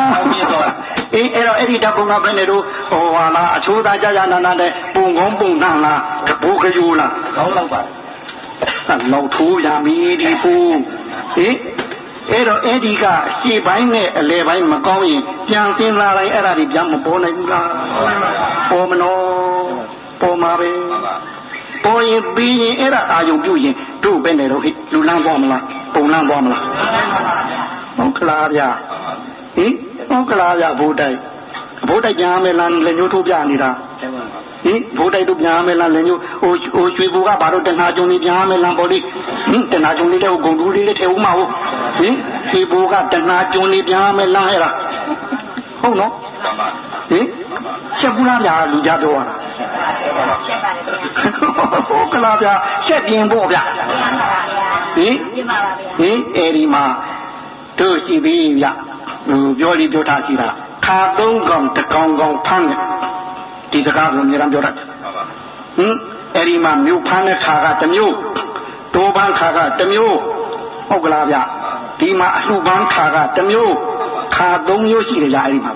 အေးအဲ့တော့အဲ့ဒီဓာတ်ပုံကဘယ်နဲ့တော့ဟိုဟာလားအချိုးသားကြာကြာနာနာနဲ့ပုံကုန်းပုံနှံလားကဘိုးကယူလားကောင်းတော့ပါလောက်ထိုးရမီဒီပူဟင် အဲ့တော့အဲ့ဒီကရှေ့ပိုင်းနဲ့အလယ်ပိုင်းမကောင်းရင်ပြန်သင်လာလိုက်အဲ့ဒါတွေပြန်မပေါ်နိုင်ဘူးလားပေါ်မနော်ပေါ်မှာပဲပေါ်ရင်ပြီးရင်အဲ့ဒါအာယုံပြုရင်တို့ပဲနေတော့ဟိလူလန်းပေါ်မလားပုံလန်းပေါ်မလားဟုတ်ကလားဗျဟင်ဟုတ်ကလားဗျဘိုးတိုင်ဟ ဘိုးတိုက်ပြန်မယ်လားလက်ညှိုးထိုးပြနေတာဟင်ဘိုးတိုက်တို့ပြန်မယ်လားလက်ညှိုးဟိုဟိုရွှေဘူကဘာလို့တဏှာကြုံနေပြန်မယ်လားပေါ့လေဟင်တဏှာကြုံနေတဲ့ဟိုဂုံတူးလေးလေးထဲဦးမဟုတ်ဟင်ရွှေဘူကတဏှာကြုံနေပြန်မယ်လားအဲ့ဒါဟုတ်နော်ဟင်ချက်ဘူးလားဗျာလူကြပြောရတာဆက်ပါတယ်ဗျာဟုတ်ကလားဗျာချက်ပြင်းပေါ့ဗျာပြန်ပါပါဗျာဟင်ပြန်ပါပါဗျာဟင်အဲဒီမှာတို့ရှိသေးဗျဟိုပြောလိပြောထားရှိတာ ခါသုံးကောင်တကောင်ကောင်ဖမ်းတယ်ဒီစကားကိုအများအားပြောတတ်တယ်ဟင်အဲဒီမှာမြို့ဖမ်းတဲ့ခါကတစ်မျိုးတိုးပန်းခါကတစ်မျိုးဟုတ်ကလားဗျဒီမှာအလှပန်းခါကတစ်မျိုးခါသုံးမျိုးရှိတယ်ဗျအဲဒီမှာ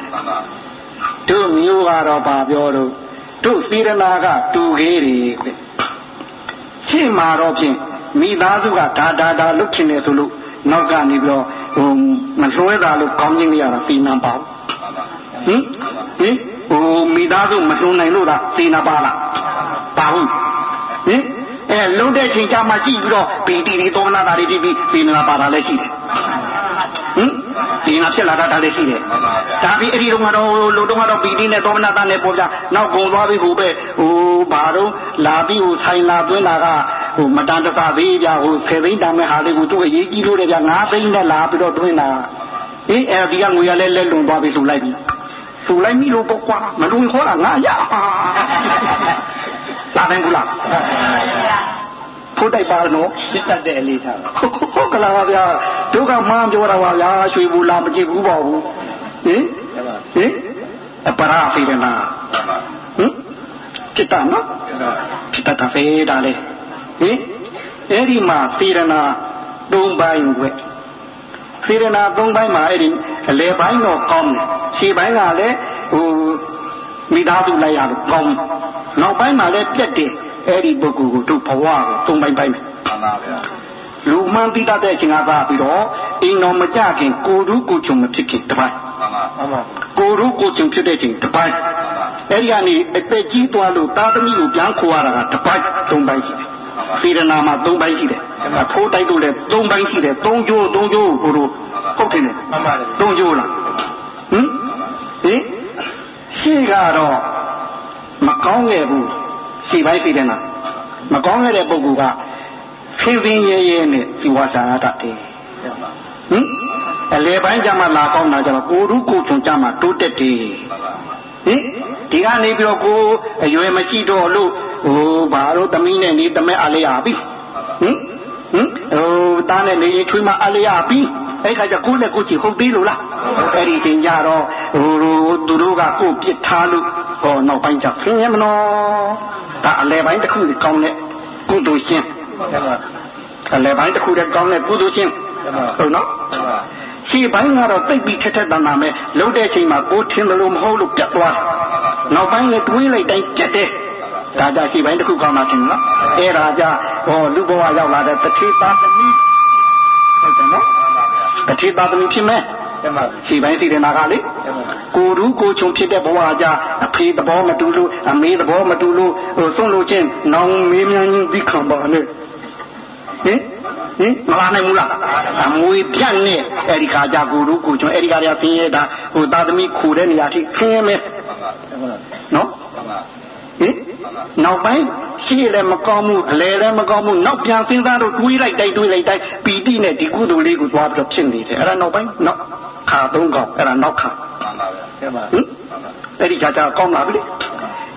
တို့မျိုးကတော့ဗာပြောတော့တို့သီရနာကတူသေးတယ်ကွရှင်းမှာတော့ဖြင့်မိသားစုကဒါဒါဒါလုတ်ချင်တယ်ဆိုလို့နောက်ကနေပြီးတော့ဟိုမလွှဲတာလို့ကောင်းခြင်းရတာစီနံပါဘူး ဟင်ဟင်ဟိုမိသားစုမလွှနိုင်လို့လားစီနံပါလားပါဘူးဟင်အဲလုံးတဲ့ချိန်ကြမှာရှိပြီးတော့ပီတီတွေသောနာတာတွေပြီးပြီးစီနံပါတာလည်းရှိတယ်ဟင်ဒီနာဖြစ်လာတာဒါလည်းရှိတယ်ဒါပြီးအဲ့ဒီတော့ကတော့လိုတော့ကတော့ပီတီနဲ့သောမနာတာနဲ့ပေါ်ကြနောက်ကုံသွားပြီးဟိုပဲဟိုဘာတော့လာပြီးဟိုဆိုင်လာသွင်းတာကဟိုမတန်တဆသေးပြဟိုဆယ်သိန်းတန်မဲ့ဟာလေးကိုသူ့အရေးကြီးလို့တယ်ဗျ9သိန်းနဲ့လာပြီးတော့သွင်းတာအေးအဲဒီကငွေရလဲလဲလွန်သွားပြီးလှူလိုက်ပြီ လှူလိုက်ပြီလို့ပေါ့ကွာမလွန်ခေါ်တာငါရလာတယ်ကူလားဖို့တိုက်ပါနော် စစ်တတ်တဲ့အလေးထားပါ ဟုတ်ကလားဗျာဒုက္ခမှန်းပြောတာပါဗျာရွှေဘူးလားမကြည့်ဘူးပေါ့ဘူးဟင်ဟင်အပရာဖေရနာဟင်จิตတနော်จิตတဖေးတာလေဟင်အဲ့ဒီမှာဖေရနာ၃ပိုင်းွယ် ဖေရနာ၃ပိုင်းမှာအဲ့ဒီအလေပိုင်းတော့ကောင်းတယ်ခြေပိုင်းကလည်းဟိုမိသားစုလိုက်ရလို့ကောင်းနောက်ပိုင်းမှာလည်းပြက်တယ်အဲ့ဒီပုဂ္ဂိုလ်ကိုတို့ဘဝကို၃ပိုင်းပိုင်းမယ်မှန်ပါဗျာလူမှန်သိတတ်တဲ့အချိန်ကသာပြီးတော့အိမ်တော်မကြခင်ကိုရုကိုချုံမဖြစ်ခင်တပိုင်းမှန်ပါမှန်ပါကိုရုကိုချုံဖြစ်တဲ့အချိန်တပိုင်းအဲ့ဒီကနေအသက်ကြီးသွားလို့တာသမီကိုပြန်ခေါ်ရတာကတပိုင်းသုံးပိုင်းရှိတယ် ဖေရနာမှာသုံးပိုင်းရှိတယ်အဖိုးတိုက်တို့လည်းသုံးပိုင်းရှိတယ်သုံးကျိုးသုံးကျိုးကိုတို့ဟုတ်တယ်လေမှန်ပါတယ်သုံးကျိုးလားဟင်ဟင်ရှေ့ကတော့မကောင်းခဲ့ဘူးရှေ့ပိုင်းဖေရနာမကောင်းခဲ့တဲ့ပုဂ္ဂိုလ်ကဖင်းဖင်းရဲရဲနဲ့ဇီဝစာရတတ်တယ်ဟင်အလေပိုင်းကျမှလာကောင်းတာကျတော့ကိုရုကိုချုံကျမှတိုးတက်တယ်ဟင်ဒီကနေပြီးတော့ကိုအရွယ်မရှိတော့လို့ ဟိုဘာလို့သမီးနဲ့နေတမဲအလေးရပြီဟင်ဟင်ဟိုတားနဲ့နေချွေးမအလေးရပြီအဲ့ခါကျကိုနဲ့ကိုချီဟုတ်သေးလို့လားအဲ့ဒီတင်ကြတော့ဟိုသူတို့ကကိုပြစ်ထားလို့ဟောနောက်ပိုင်းကျခင်းရမနော်ဒါအလေပိုင်းတစ်ခုကောင်းတဲ့ကုသိုလ်ရှင်မှန်ပါအလေပိုင်းတစ်ခုတည်းကောင်းတဲ့ကုသိုလ်ရှင်ဟုတ်နော်မှန်ပါရှေ့ပိုင်းကတော့တိတ်ပြီးထက်ထက်တန်တာမဲ့လုံးတဲ့အချိန်မှာကိုထင်းတယ်လို့မဟုတ်လို့ပြတ်သွားနောက်ပိုင်းလည်းတွေးလိုက်တိုင်းပြတ်တယ် ဒါကြရှေ့ပိုင်းတစ်ခုကောင်းတာထင်နော်အဲ့ဒါကြဟောလူဘဝရောက်လာတဲ့တတိသားသမီးဟုတ်တယ်နော်တတိသားသမီးဖြစ်မယ်မှန်ပါရှေ့ပိုင်းသိတယ်နာကလေမှန်ပါကိုရူကိုချုံဖြစ်တဲ့ဘဝကြအဖေသဘောမတူလို့အမေသဘောမတူလို့ဟိုဆုံးလို့ချင်းနောင်မေးမြန်းကြီးပြီးခံပါနဲ့ဟင်ဟင်မလာနိုင်ဘူးလားအမွေပြတ်နဲ့အဲ့ဒီခါကြကိုရူကိုချုံအဲ့ဒီခါကျဖင်းရတာဟိုသာသမီခိုတဲ့နေရာထိဖင်းရမယ်နော် ဟင်နောက်ပိုင်းရှိလည်းမကောင်းဘူးအလဲလည်းမကောင်းဘူးနောက်ပြန်စဉ်းစားတော့တွေးလိုက်တိုက်တွေးလိုက်တိုက်ပီတိနဲ့ဒီကုသိုလ်လေးကိုသွားပြီးတော့ဖြစ်နေတယ်အဲ့ဒါနောက်ပိုင်းနောက်ခါသုံးကောင်အဲ့ဒါနောက်ခါမှန်ပါဗျာမှန်ပါဟင်အဲ့ဒီခါကျကောင်းလာပြီလေ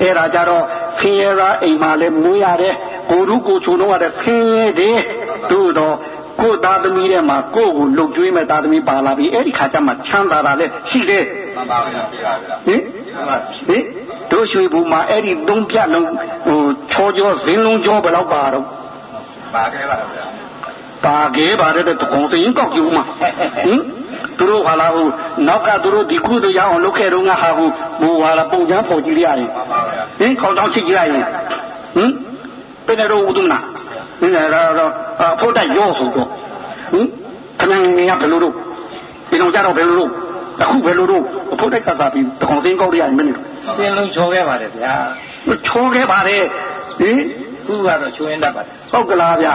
အဲ့ဒါကြတော့ဖင်းရဲသားအိမ်မှာလည်းမွေးရတယ်ကိုရုကိုချုံတော့ရတယ်ဖင်းရဲတယ်တို့တော့ကိုယ်သားသမီးထဲမှာကိုယ့်ကိုလှုပ်ကြွေးမဲ့သားသမီးပါလာပြီအဲ့ဒီခါကျမှချမ်းသာတာလည်းရှိတယ်မှန်ပါဗျာပြပါဗျာဟင်ဟင် တို့ရွှေဘူမှာအဲ့ဒီသုံးပြလုံးဟိုချောကျော်ဇင်းလုံးကျော်ဘယ်လောက်ပါတော့ပါခဲ့ပါဗျာပါခဲ့ပါတယ်တဲ့ကုံစရင်ကောက်ကြည့်ဦးမှာဟင်သူတို့ဟာလာဟိုနောက်ကသူတို့ဒီကုသိုလ်ရအောင်လုပ်ခဲ့တော့ငါဟာဟိုဘူဟာလာပုံချမ်းပေါ်ကြည့်ရရတယ်မှန်ပါဗျာဟင်ခေါင်းတောင်းချစ်ကြည့်လိုက်ရင်ဟင်ဘယ်နဲ့တော့ဦးသူမနာဟင်တော့တော့အဖို့တိုက်ရောဆိုတော့ဟင်ခဏငယ်ရဘယ်လိုတော့ဒီတော့ကြတော့ဘယ်လိုတော့အခုဘယ်လိုတော့အဖို့တိုက်ကသာပြီးတကောင်စင်းကောက်ရရင်မင်း စင်းလုံးချောခဲ့ပါတယ်ဗျာချောခဲ့ပါတယ်ဟင်သူကတော့ချွင်းတတ်ပါတယ်ဟုတ်ကလားဗျ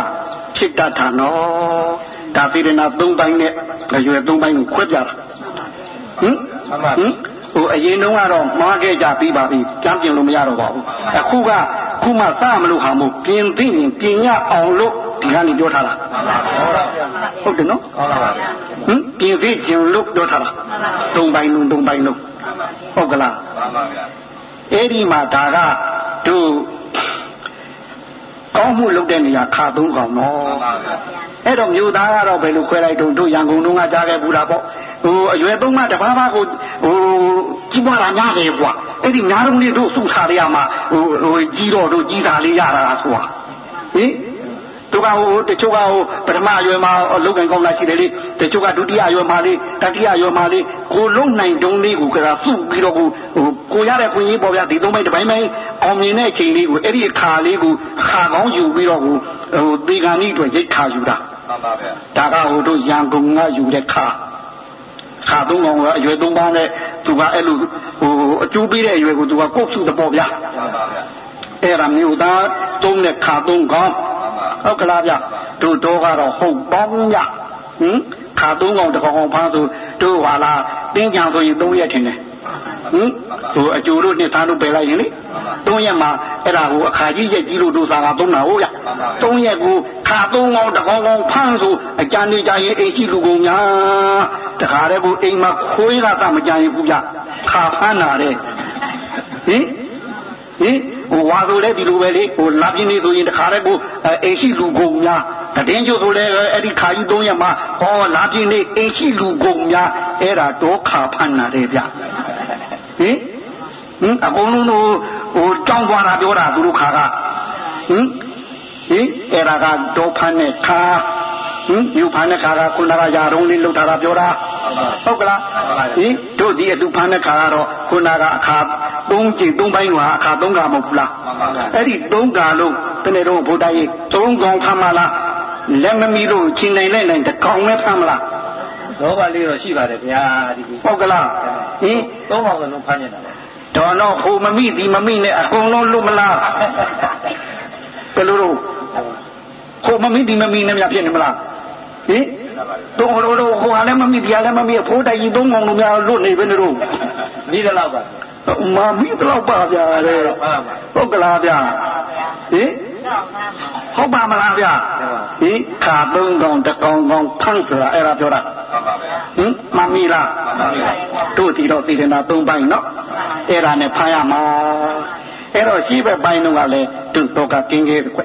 ဖြစ်တတ်တာနော်ဒါသေရနာ၃ပိုင်းနဲ့ရွယ်၃ပိုင်းကိုခွဲပြတာဟင်ဟင်ဟိုအရင်တုန်းကတော့မှားခဲ့ကြပြီးပါပြီပြန်ပြင်လို့မရတော့ပါဘူးအခုကခုမှစမလို့ဟာမို့ပြင်သိရင်ပြင်ရအောင်လို့ဒီကနေ့ပြောထားတာဟုတ်တယ်နော်ဟုတ်ပါပါဗျာဟင်ပြင်သိခြင်းလို့ပြောထားတာသုံးပိုင်းလုံးသုံးပိုင်းလုံး ဟုတ်ကလားမှန်ပါဗျာအဲ့ဒီမှာဒါကတို့ကောင်းမှုလုပ်တဲ့နေရာခါသုံးကောင်နော်မှန်ပါဗျာအဲ့တော့မြို့သားကတော့ဘယ်လိုခွဲလိုက်တုံတို့ရန်ကုန်တုန်းကကြားခဲ့ဘူးတာပေါ့ဟိုအရွယ်သုံးမှတပါးပါးကိုဟိုကြီးပွားတာညားတယ်ကွာအဲ့ဒီများလုံးလေးတို့စုထားရမှာဟိုဟိုကြီးတော့တို့ကြီးတာလေးရတာဆိုတာဟင် သူကဟိုတချို့ကဟိုပထမအရွယ်မှာလောက်ကင်ကောင်းလာရှိတယ်လေတချို့ကဒုတိယအရွယ်မှာလေးတတိယအရွယ်မှာလေးကိုလုံးနိုင်တုံးလေးကိုကရာစုပြီးတော့ကိုဟိုကိုရတဲ့ခွင့်ရေးပေါ်ပြဒီသုံးပိုင်းတစ်ပိုင်းပိုင်းအောင်မြင်တဲ့အချိန်လေးကိုအဲ့ဒီအခါလေးကိုခါကောင်းယူပြီးတော့ကိုဟိုဒီကံဤအတွက်ရိတ်ခါယူတာမှန်ပါဗျာဒါကဟိုတို့ရန်ကုန်ကယူတဲ့ခါခါသုံးကောင်ကအရွယ်သုံးပါးနဲ့သူကအဲ့လိုဟိုအကျိုးပေးတဲ့အရွယ်ကိုသူကကုတ်စုသဘောဗျာမှန်ပါဗျာအဲ့ဒါမျိုးသားသုံးတဲ့ခါသုံးကောင် ဟုတ်ကလားဗျတို့တော့ကတော့ဟုတ်ပေါင်းညဟင်ခါသုံးကောင်တစ်ကောင်ကောင်ဖမ်းဆိုတို့ဟာလားတင်းကြံဆိုရင်၃ရက်ထင်တယ်ဟင်ဟိုအကျိုးတို့နှစ်သားတို့ပယ်လိုက်ရင်လေ၃ရက်မှာအဲ့ဒါကိုအခါကြီးရက်ကြီးလို့တို့စားတာသုံးတာဟုတ်ဗျ၃ရက်ကိုခါသုံးကောင်တစ်ကောင်ကောင်ဖမ်းဆိုအကြံနေကြရင်အိမ်ရှိလူကုန်များတခါတည်းကိုအိမ်မှာခွေးလာသမကြရင်ဘူးဗျခါဖမ်းတာတဲ့ဟင်ဟင် ဟိုဝါဆိုလဲဒီလိုပဲလေဟိုလာပြင်းနေဆိုရင်တခါတည်းကိုအိမ်ရှိလူကုန်များတည်င်းကျို့ဆိုလဲအဲ့ဒီခါကြီး၃ရက်မှာဟောလာပြင်းနေအိမ်ရှိလူကုန်များအဲ့ဒါတော့ခါဖမ်းနာတယ်ဗျဟင်ဟင်အကုန်လုံးတို့ဟိုကြောင်းသွားတာပြောတာသူတို့ခါကဟင်ဟင်အဲ့ဒါကတော့ဖမ်းတဲ့ခါဟင်ယူဖမ်းတဲ့ခါကခုနကယာတုံးလေးလှုပ်ထားတာပြောတာဟုတ်ကလားဟင်တို့ဒီအတူဖမ်းတဲ့ခါကတော့ခုနကအခါ ၃ကြိမ်၃ပိုင်းကအခါ၃ကမဟုတ်ဘူးလားမှန်ပါဗျာအဲ့ဒီ၃ကလို့တနေ့တော့ဘုရားကြီး၃ကောင်ဖမ်းမလားလက်မမီလို့ချင်းနိုင်လိုက်နိုင်တကောင်နဲ့ဖမ်းမလားလောဘလေးတော့ရှိပါတယ်ဗျာဒီကူဟုတ်ကလားဟင်သုံးပါးစလုံးဖမ်းနေတာပဲတော်တော့ဟိုမမိဒီမမိနဲ့အကုန်လုံးလွတ်မလားဘယ်လိုတော့ဟိုမမိဒီမမိနဲ့များဖြစ်နေမလားဟင်တော့တော့တော့ဟိုဟာလည်းမမိဒီဟာလည်းမမိဖိုးတိုင်ကြီးသုံးကောင်လုံးများလွတ်နေပဲနေတော့မိတယ်လောက်ပါ မမိတော့ပါဗျာလေမှန်ပါဟုတ်ကလားဗျာဟင်ဟုတ်ပါမလားဗျာဟင်ခါသုံးကောင်တစ်ကောင်ကောင်ဖန်းဆိုတာအဲ့ဒါပြောတာမှန်ပါဗျာဟင်မမီလားမှန်ပါဗျာတို့ဒီတော့သေဒနာ၃ပိုင်းနော်အဲ့ဒါနဲ့ဖမ်းရမှာအဲ့တော့ရှိဘက်ပိုင်းတော့ကလည်းသူ့တော့ကကင်းခဲ့ကွ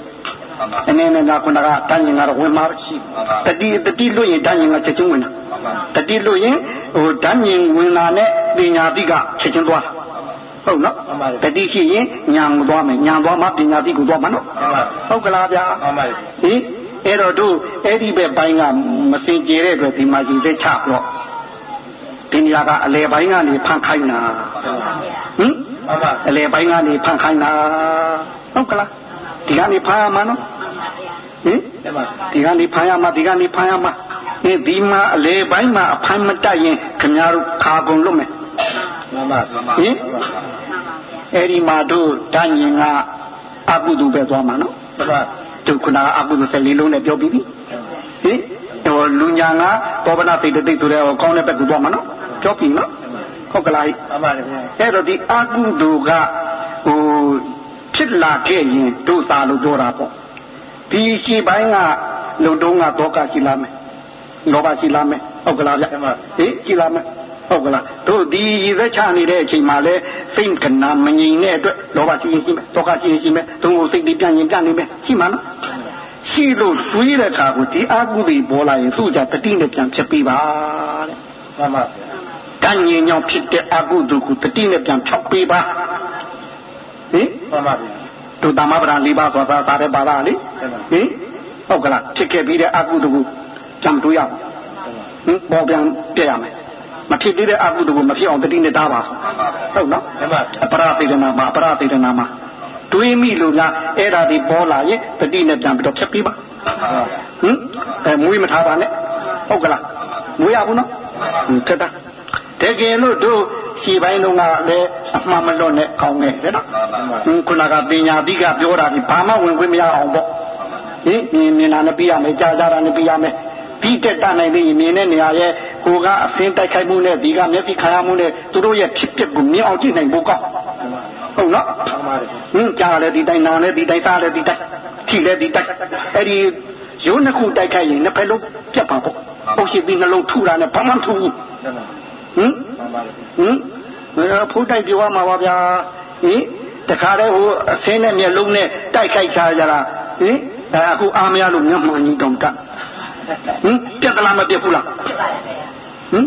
မှန်ပါအနေနဲ့ကခုနကတန်းရင်ကတော့ဝင်မှာရှိတတိတတိလွတ်ရင်တန်းရင်ကချက်ချင်းဝင်တာမှန်ပါတတိလွတ်ရင်ဟိုတန်းရင်ဝင်လာနဲ့ပညာတိကချက်ချင်းသွား ဟုတ်နော်တတိရှိရင်ညာကိုသွားမယ်ညာသွားမှပညာတိကိုသွားမှာနော်မှန်ပါဟုတ်ကလားဗျာမှန်ပါဟင်အဲ့တော့တို့အဲ့ဒီဘက်ပိုင်းကမစင်ကြဲတဲ့အတွက်ဒီမှာရင်သက်ချတော့ဒီနေရာကအလေပိုင်းကနေဖန်ခိုင်းတာဟင်မှန်ပါအလေပိုင်းကနေဖန်ခိုင်းတာဟုတ်ကလားဒီကနေဖန်ရမှာနော်ဟင်အဲ့မှာဒီကနေဖန်ရမှာဒီကနေဖန်ရမှာဒီဒီမှာအလေပိုင်းမှာအဖန်မတက်ရင်ခင်ဗျားတို့ခါကုန်လွတ်မယ်မှန်ပါမှန်ပါဟင် အဲ့ဒီမှာတို့တန်ရင်ကအကုသူပဲသွားမှာနော်မှန်ပါတို့ခုနကအကုသိုလ်14လုံးနဲ့ပြောပြီးပြီဟင်ဟိုလူညာကဘောဗနာတိတ်တိတ်ဆိုတဲ့ဟိုကောင်းတဲ့ဘက်ကိုသွားမှာနော်ပြောပြီနော်ဟုတ်ကလားမှန်ပါတယ်ဗျာအဲ့တော့ဒီအကုသိုလ်ကဟိုဖြစ်လာခဲ့ရင်တို့သာလို့ပြောတာပေါ့ဒီရှိပိုင်းကလုံတုံးကတော့ကရှိလာမယ်လောဘရှိလာမယ်ဟုတ်ကလားဗျဟင်ရှိလာမယ် ဟုတ်ကလားတို့ဒီရည်သက်ချနေတဲ့အချိန်မှာလဲစိတ်ကနာမငြိမ်တဲ့အတွက်လောဘရှိရင်ရှိမယ်ဒေါကရှိရင်ရှိမယ်သုံးကိုစိတ်တွေပြန့်ရင်ပြန့်နေမယ်ရှိမှာနော်ရှိလို့တွေးတဲ့အခါကိုဒီအကုသိုလ်ပေါ်လာရင်သူ့ကြတတိနဲ့ပြန်ဖြစ်ပြီးပါတဲ့မှန်ပါဗျာတန်ញင်ကြောင့်ဖြစ်တဲ့အကုသိုလ်ကိုတတိနဲ့ပြန်ဖြောက်ပေးပါဟင်မှန်ပါဗျာတို့တမပဒံ၄ပါးဆိုတာသာတဲ့ပါလားလေဟင်ဟုတ်ကလားဖြစ်ခဲ့ပြီးတဲ့အကုသိုလ်ကိုကြံတွေးရအောင်ဟင်ပေါ်ပြန်ပြရမယ် မဖြစ်သေးတဲ့အကုသိုလ်ကိုမဖြစ်အောင်တတိနဲ့တားပါဟုတ်နော်မှန်ပါအပရသေဒနာမှာအပရသေဒနာမှာတွေးမိလို့လားအဲ့ဒါဒီပေါ်လာရင်တတိနဲ့ပြန်ပြီးတော့ဖြတ်ပေးပါဟင်အဲမွေးမထားပါနဲ့ဟုတ်ကလားမွေးရဘူးနော်ဟင်ကတာတကယ်လို့တို့ရှီပိုင်းလုံးကလည်းအမှန်မလွတ်နဲ့ကောင်းနေတယ်နော်ဟင်ခုနကပညာတိကပြောတာဒီဘာမှဝင်ခွင့်မရအောင်ပေါ့ဟင်မြင်မြင်တာနဲ့ပြရမယ်ကြားကြားတာနဲ့ပြရမယ် ပြီးတက်တတ်နိုင်သေးရင်မြင်တဲ့နေရာရဲ့ဟဟိုကအဖင်းတိုက်ခိုက်မှုနဲ့ဒီကမျက်စိခါရမှုနဲ့သူတို့ရဲ့ဖြစ်ပျက်ကိုမြင်အောင်ကြည့်နိုင်ဖို့ကောက်ဟုတ်နော်ဟင်းကြားလည်းဒီတိုင်းနာလည်းဒီတိုင်းစားလည်းဒီတိုင်းထိလည်းဒီတိုင်းအဲ့ဒီရုံးနှစ်ခုတိုက်ခိုက်ရင်နှစ်ဖက်လုံးပြတ်ပါပေါ့ဟုတ်ရှိပြီးနှလုံးထူတာနဲ့ဘာမှမထူဘူးဟင်ဟင်ဖိုးတိုက်ပြောရမှာပါဗျာဟင်တခါတည်းဟိုအဆင်းနဲ့မျက်လုံးနဲ့တိုက်ခိုက်ချကြတာဟင်ဒါအခုအားမရလို့မျက်မှန်ကြီးတောင်တတ် ဟင်ပြက်သလားမပြက်ဘူးလားဖြစ်ပါတယ်ဗျာဟင်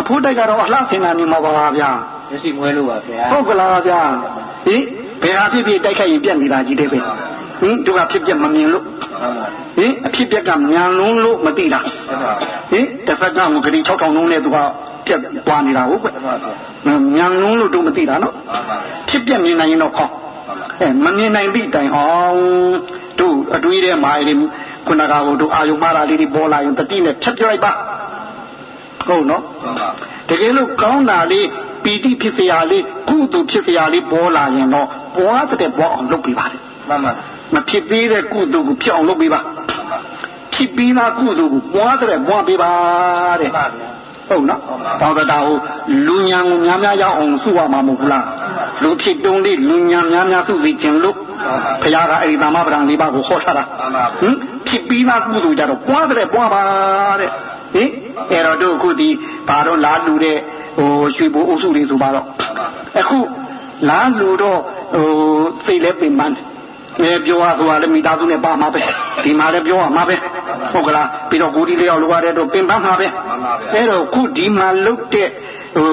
အဖိုးတိုက်ကတော့အလှဆင်တာနေမှာပါဗျာမျက်စိမွဲလို့ပါဗျာဟုတ်ကလားဗျာဟင်ဘယ်ဟာဖြစ်ဖြစ်တိုက်ခိုက်ရင်ပြက်နေတာကြီးတဲ့ပဲဟင်သူကဖြစ်ပြက်မမြင်လို့ဟင်အဖြစ်ပြက်ကမြန်လုံးလို့မသိတာဟင်တစ်ဖက်ကငဂရီ6000လုံးနဲ့သူကပြက်ပွားနေတာဟုတ်ကွမြန်လုံးလို့တို့မသိတာနော်ဖြစ်ပြက်မြင်နိုင်ရင်တော့ခေါင်းအဲမမြင်နိုင်သည့်တိုင်အောင်တို့အတွေးထဲမှာအဲ့ဒီ ခုနကဟိုတို့အာယုမာရာလေးတွေပေါ်လာရင်တတိနဲ့ဖြတ်ပြလိုက်ပါဟုတ်နော်တကယ်လို့ကောင်းတာလေးပီတိဖြစ်စရာလေးကုသိုလ်ဖြစ်စရာလေးပေါ်လာရင်တော့ပွားတဲ့ပွားအောင်လုပ်ပေးပါလေမှန်ပါမဖြစ်သေးတဲ့ကုသိုလ်ကိုဖြစ်အောင်လုပ်ပေးပါဖြစ်ပြီးသားကုသိုလ်ကိုပွားတဲ့ပွားပေးပါတဲ့မှန်ပါဟုတ်နော်ဘာသာတာဟိုလူညာကိုများများရောက်အောင်စုရမှာမဟုတ်ဘူးလားလူဖြစ်တုံးလေးလူညာများများစုစီခြင်းလို့ ဘုရားကအဲ့ဒီသမဗရံလေးပါးကိုဟောထားတာဟင်ဖြစ်ပြီးသားကုသိုလ်ကြတော့ပွားတဲ့ပွားပါတဲ့ဟင်အဲ့တော့တို့အခုဒီဘာတော့လာလူတဲ့ဟိုရွှေဘိုးအုပ်စုတွေဆိုပါတော့အခုလာလူတော့ဟိုစိတ်လဲပင်ပန်းတယ်အဲပြောရဆိုတာလည်းမိသားစုနဲ့ပါမှာပဲဒီမှာလည်းပြောရမှာပဲဟုတ်ကလားပြီးတော့ကိုဒီလေးယောက်လိုရတဲ့တော့ပင်ပန်းမှာပဲအဲ့တော့ခုဒီမှာလုတ်တဲ့ ဟို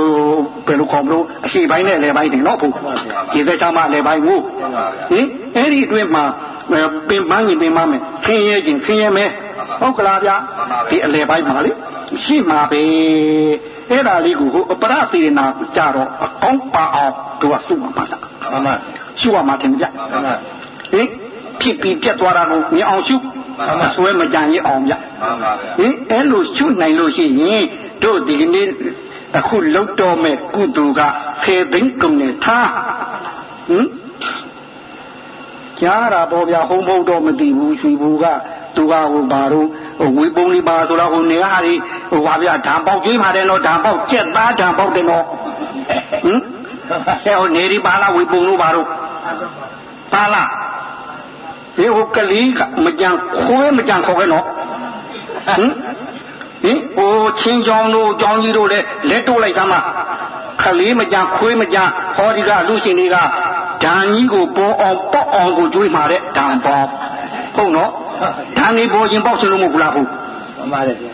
ဘယ်လိုခေါ်မလို့အရှိပိုင်းနဲ့အလယ်ပိုင်းတင်တော့ဘူးဒီသက်ချာမှအလယ်ပိုင်းကိုဟင်အဲ့ဒီအတွင်းမှာပင်ပန်းရင်ပင်ပန်းမယ်ခင်းရဲခြင်းခင်းရဲမယ်ဟုတ်ကလားဗျာဒီအလယ်ပိုင်းမှာလေရှိမှာပဲအဲ့ဒါလေးကိုဟိုအပရစေနာကြတော့အကောင်းပါအောင်တို့ကစုမှာပါလားမှန်ပါရှုရမှာတင်ကြမှန်ပါဟင်ဖြစ်ပြီးပြတ်သွားတာကိုမြင်အောင်ရှုမဆွဲမကြံရအောင်ဗျမှန်ပါဗျာဟင်အဲ့လိုရှုနိုင်လို့ရှိရင်တို့ဒီကနေ့ အခုလောက်တော့မဲ့ကုသိုလ်ကဖေသိန်းကုန်နဲ့ထားဟင်ကြားတာပေါ့ဗျာဟုံးဖို့တော့မသိဘူးရွှေဘူးကသူကဟိုဘာတော့ဝေပုံလေးပါဆိုတော့ဟိုနေဟာဒီဟိုဘာဗျာဓာပေါက်ကျွေးပါတယ်နော်ဓာပေါက်ကြက်သားဓာပေါက်တယ်နော်ဟင်အဲဟိုနေဒီပါလားဝေပုံလို့ပါတော့ပါလားဒီဟိုကလေးကမကြံခွဲမကြံခေါ်ခဲ့နော်ဟင် ဟင်အိုးချင်းချောင်းတို့ကြောင်းကြီးတို့လည်းလက်တို့လိုက်သမှာခလေးမကြခွေးမကြဟောဒီကလူရှင်တွေကဓာန်ကြီးကိုပေါ်အောင်ပေါက်အောင်ကိုကျွေးမှာတဲ့ဓာန်ပေါက်ဟုတ်နော်ဓာန်ကြီးပေါ်ရင်ပေါက်စလို့မဟုတ်ဘူးလားဟုတ်မှန်ပါတယ်ဗျာ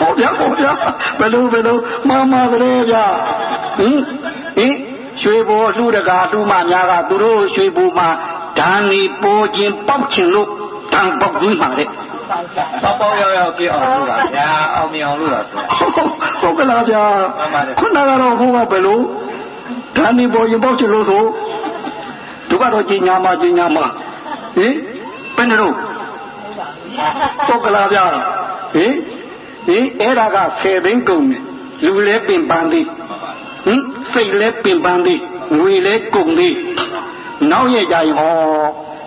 ဟောဗျာဟောဗျာဘယ်လိုဘယ်လိုမှားမှားတယ်ဗျာဟင်ဟင်ရွှေဘောလှူတကာလှူမများကသူတို့ရွှေဘူမှာဓာန်ကြီးပေါ်ခြင်းပေါက်ခြင်းလို့ဓာန်ပေါက်ကြီးမှာတဲ့ ပေါက်ပေါက်ရောက်ရောက်ပြအောင်လို့ပါဗျာအောင်မြင်အောင်လို့ပါဗျာဟုတ်ကလားဗျာမှန်ပါတယ်ခုနကတော့ဟိုကဘယ်လိုဓာနီပေါ်ရင်ပေါက်ချင်လို့ဆိုသူကတော့ကြီးညာမကြီးညာမဟင်ဘယ်နဲ့တော့ဟုတ်ကလားဗျာဟင်ဟင်အဲ့ဒါကဆယ်သိန်းကုန်တယ်လူလဲပင်ပန်းသေးဟင်စိတ်လဲပင်ပန်းသေးငွေလဲကုန်သေးနောက်ရကြရင်ဟော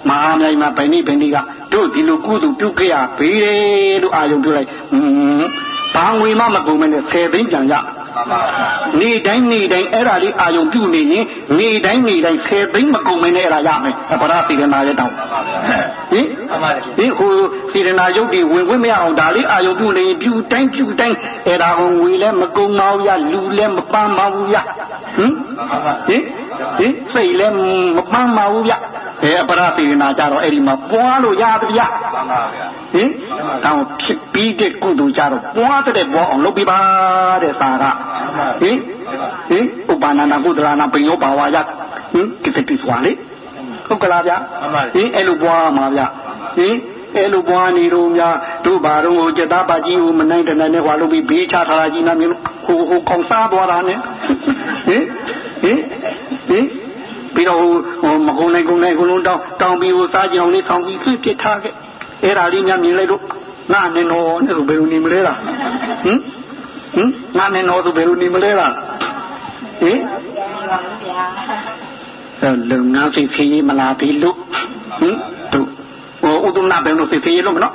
မဟာမြိုင်မှာဗိနိဗိနိက တို့ဒီလိုကုသိုလ်ပြုခဲ့ရဘေးတယ်လို့အာယုံပြုလိုက်ဟင် ဘာငွေမှမကုန်မနဲ့ဆယ်သိန်းပြန်ရမှန်ပါဗျာနေတိုင်းနေတိုင်းအဲ့ဒါလေးအာယုံပြုနေရင်နေတိုင်းနေတိုင်းဆယ်သိန်းမကုန်မနဲ့အဲ့ဒါရမယ်အပရသေရနာရဲ့တောင်းမှန်ပါဗျာဟင်မှန်ပါတယ်ဗျာဒီဟိုစေတနာယုတ်ဒီဝင်ခွင့်မရအောင်ဒါလေးအာယုံပြုနေရင်ပြုတိုင်းပြုတိုင်းအဲ့ဒါကိုငွေလည်းမကုန်ပါဘူးရလူလည်းမပန်းပါဘူးရဟင်မှန်ပါဟင်ဟင်စိတ်လည်းမပန်းပါဘူးဗျအဲအပရသေရနာကြတော့အဲ့ဒီမှာပွားလို့ရတယ်ဗျမှန်ပါဗျာ ဟင်တောင်းဖြစ်ပြီးတဲ့ကုသိုလ်ကြတော့ပွားတဲ့ပွားအောင်လုပ်ပြပါတဲ့သာကဟင်ဟင်ဥပါဏနာကုသလနာပိယောဘာဝယဟင်ကိတတိစွာလေဟုတ်ကလားဗျမှန်ပါဟင်အဲ့လိုပွားမှာဗျဟင်အဲ့လိုပွားနေတော့များတို့ဘာတော့ဟိုစက်သားပါကြီးကိုမနိုင်တဲ့နိုင်နဲ့ဟွာလုပ်ပြီးဘေးချထားတာကြီးနာမျိုးဟိုဟိုကောင်စားသွားတာနဲ့ဟင်ဟင်ဟင်ပြီးတော့ဟိုမကုန်းနိုင်ကုန်းနိုင်ကုန်းလုံးတောင်းတောင်းပြီးဟိုစားကြအောင်လေးဆောင်းပြီးဖြစ်ဖြစ်ထားခဲ့ အဲ့ဒါလေးများမြင်လိုက်တော့ငါနဲ့တော့နဲ့ဆိုဘယ်လိုနေမလဲလားဟင်ဟင်ငါနဲ့တော့ဆိုဘယ်လိုနေမလဲလားဟင်ပါဗျာအဲလုံငန်းဖိဖေးမလာပြီလို့ဟင်တို့ဟိုဥဒုနာဘယ်လိုဖိဖေးလို့မနော်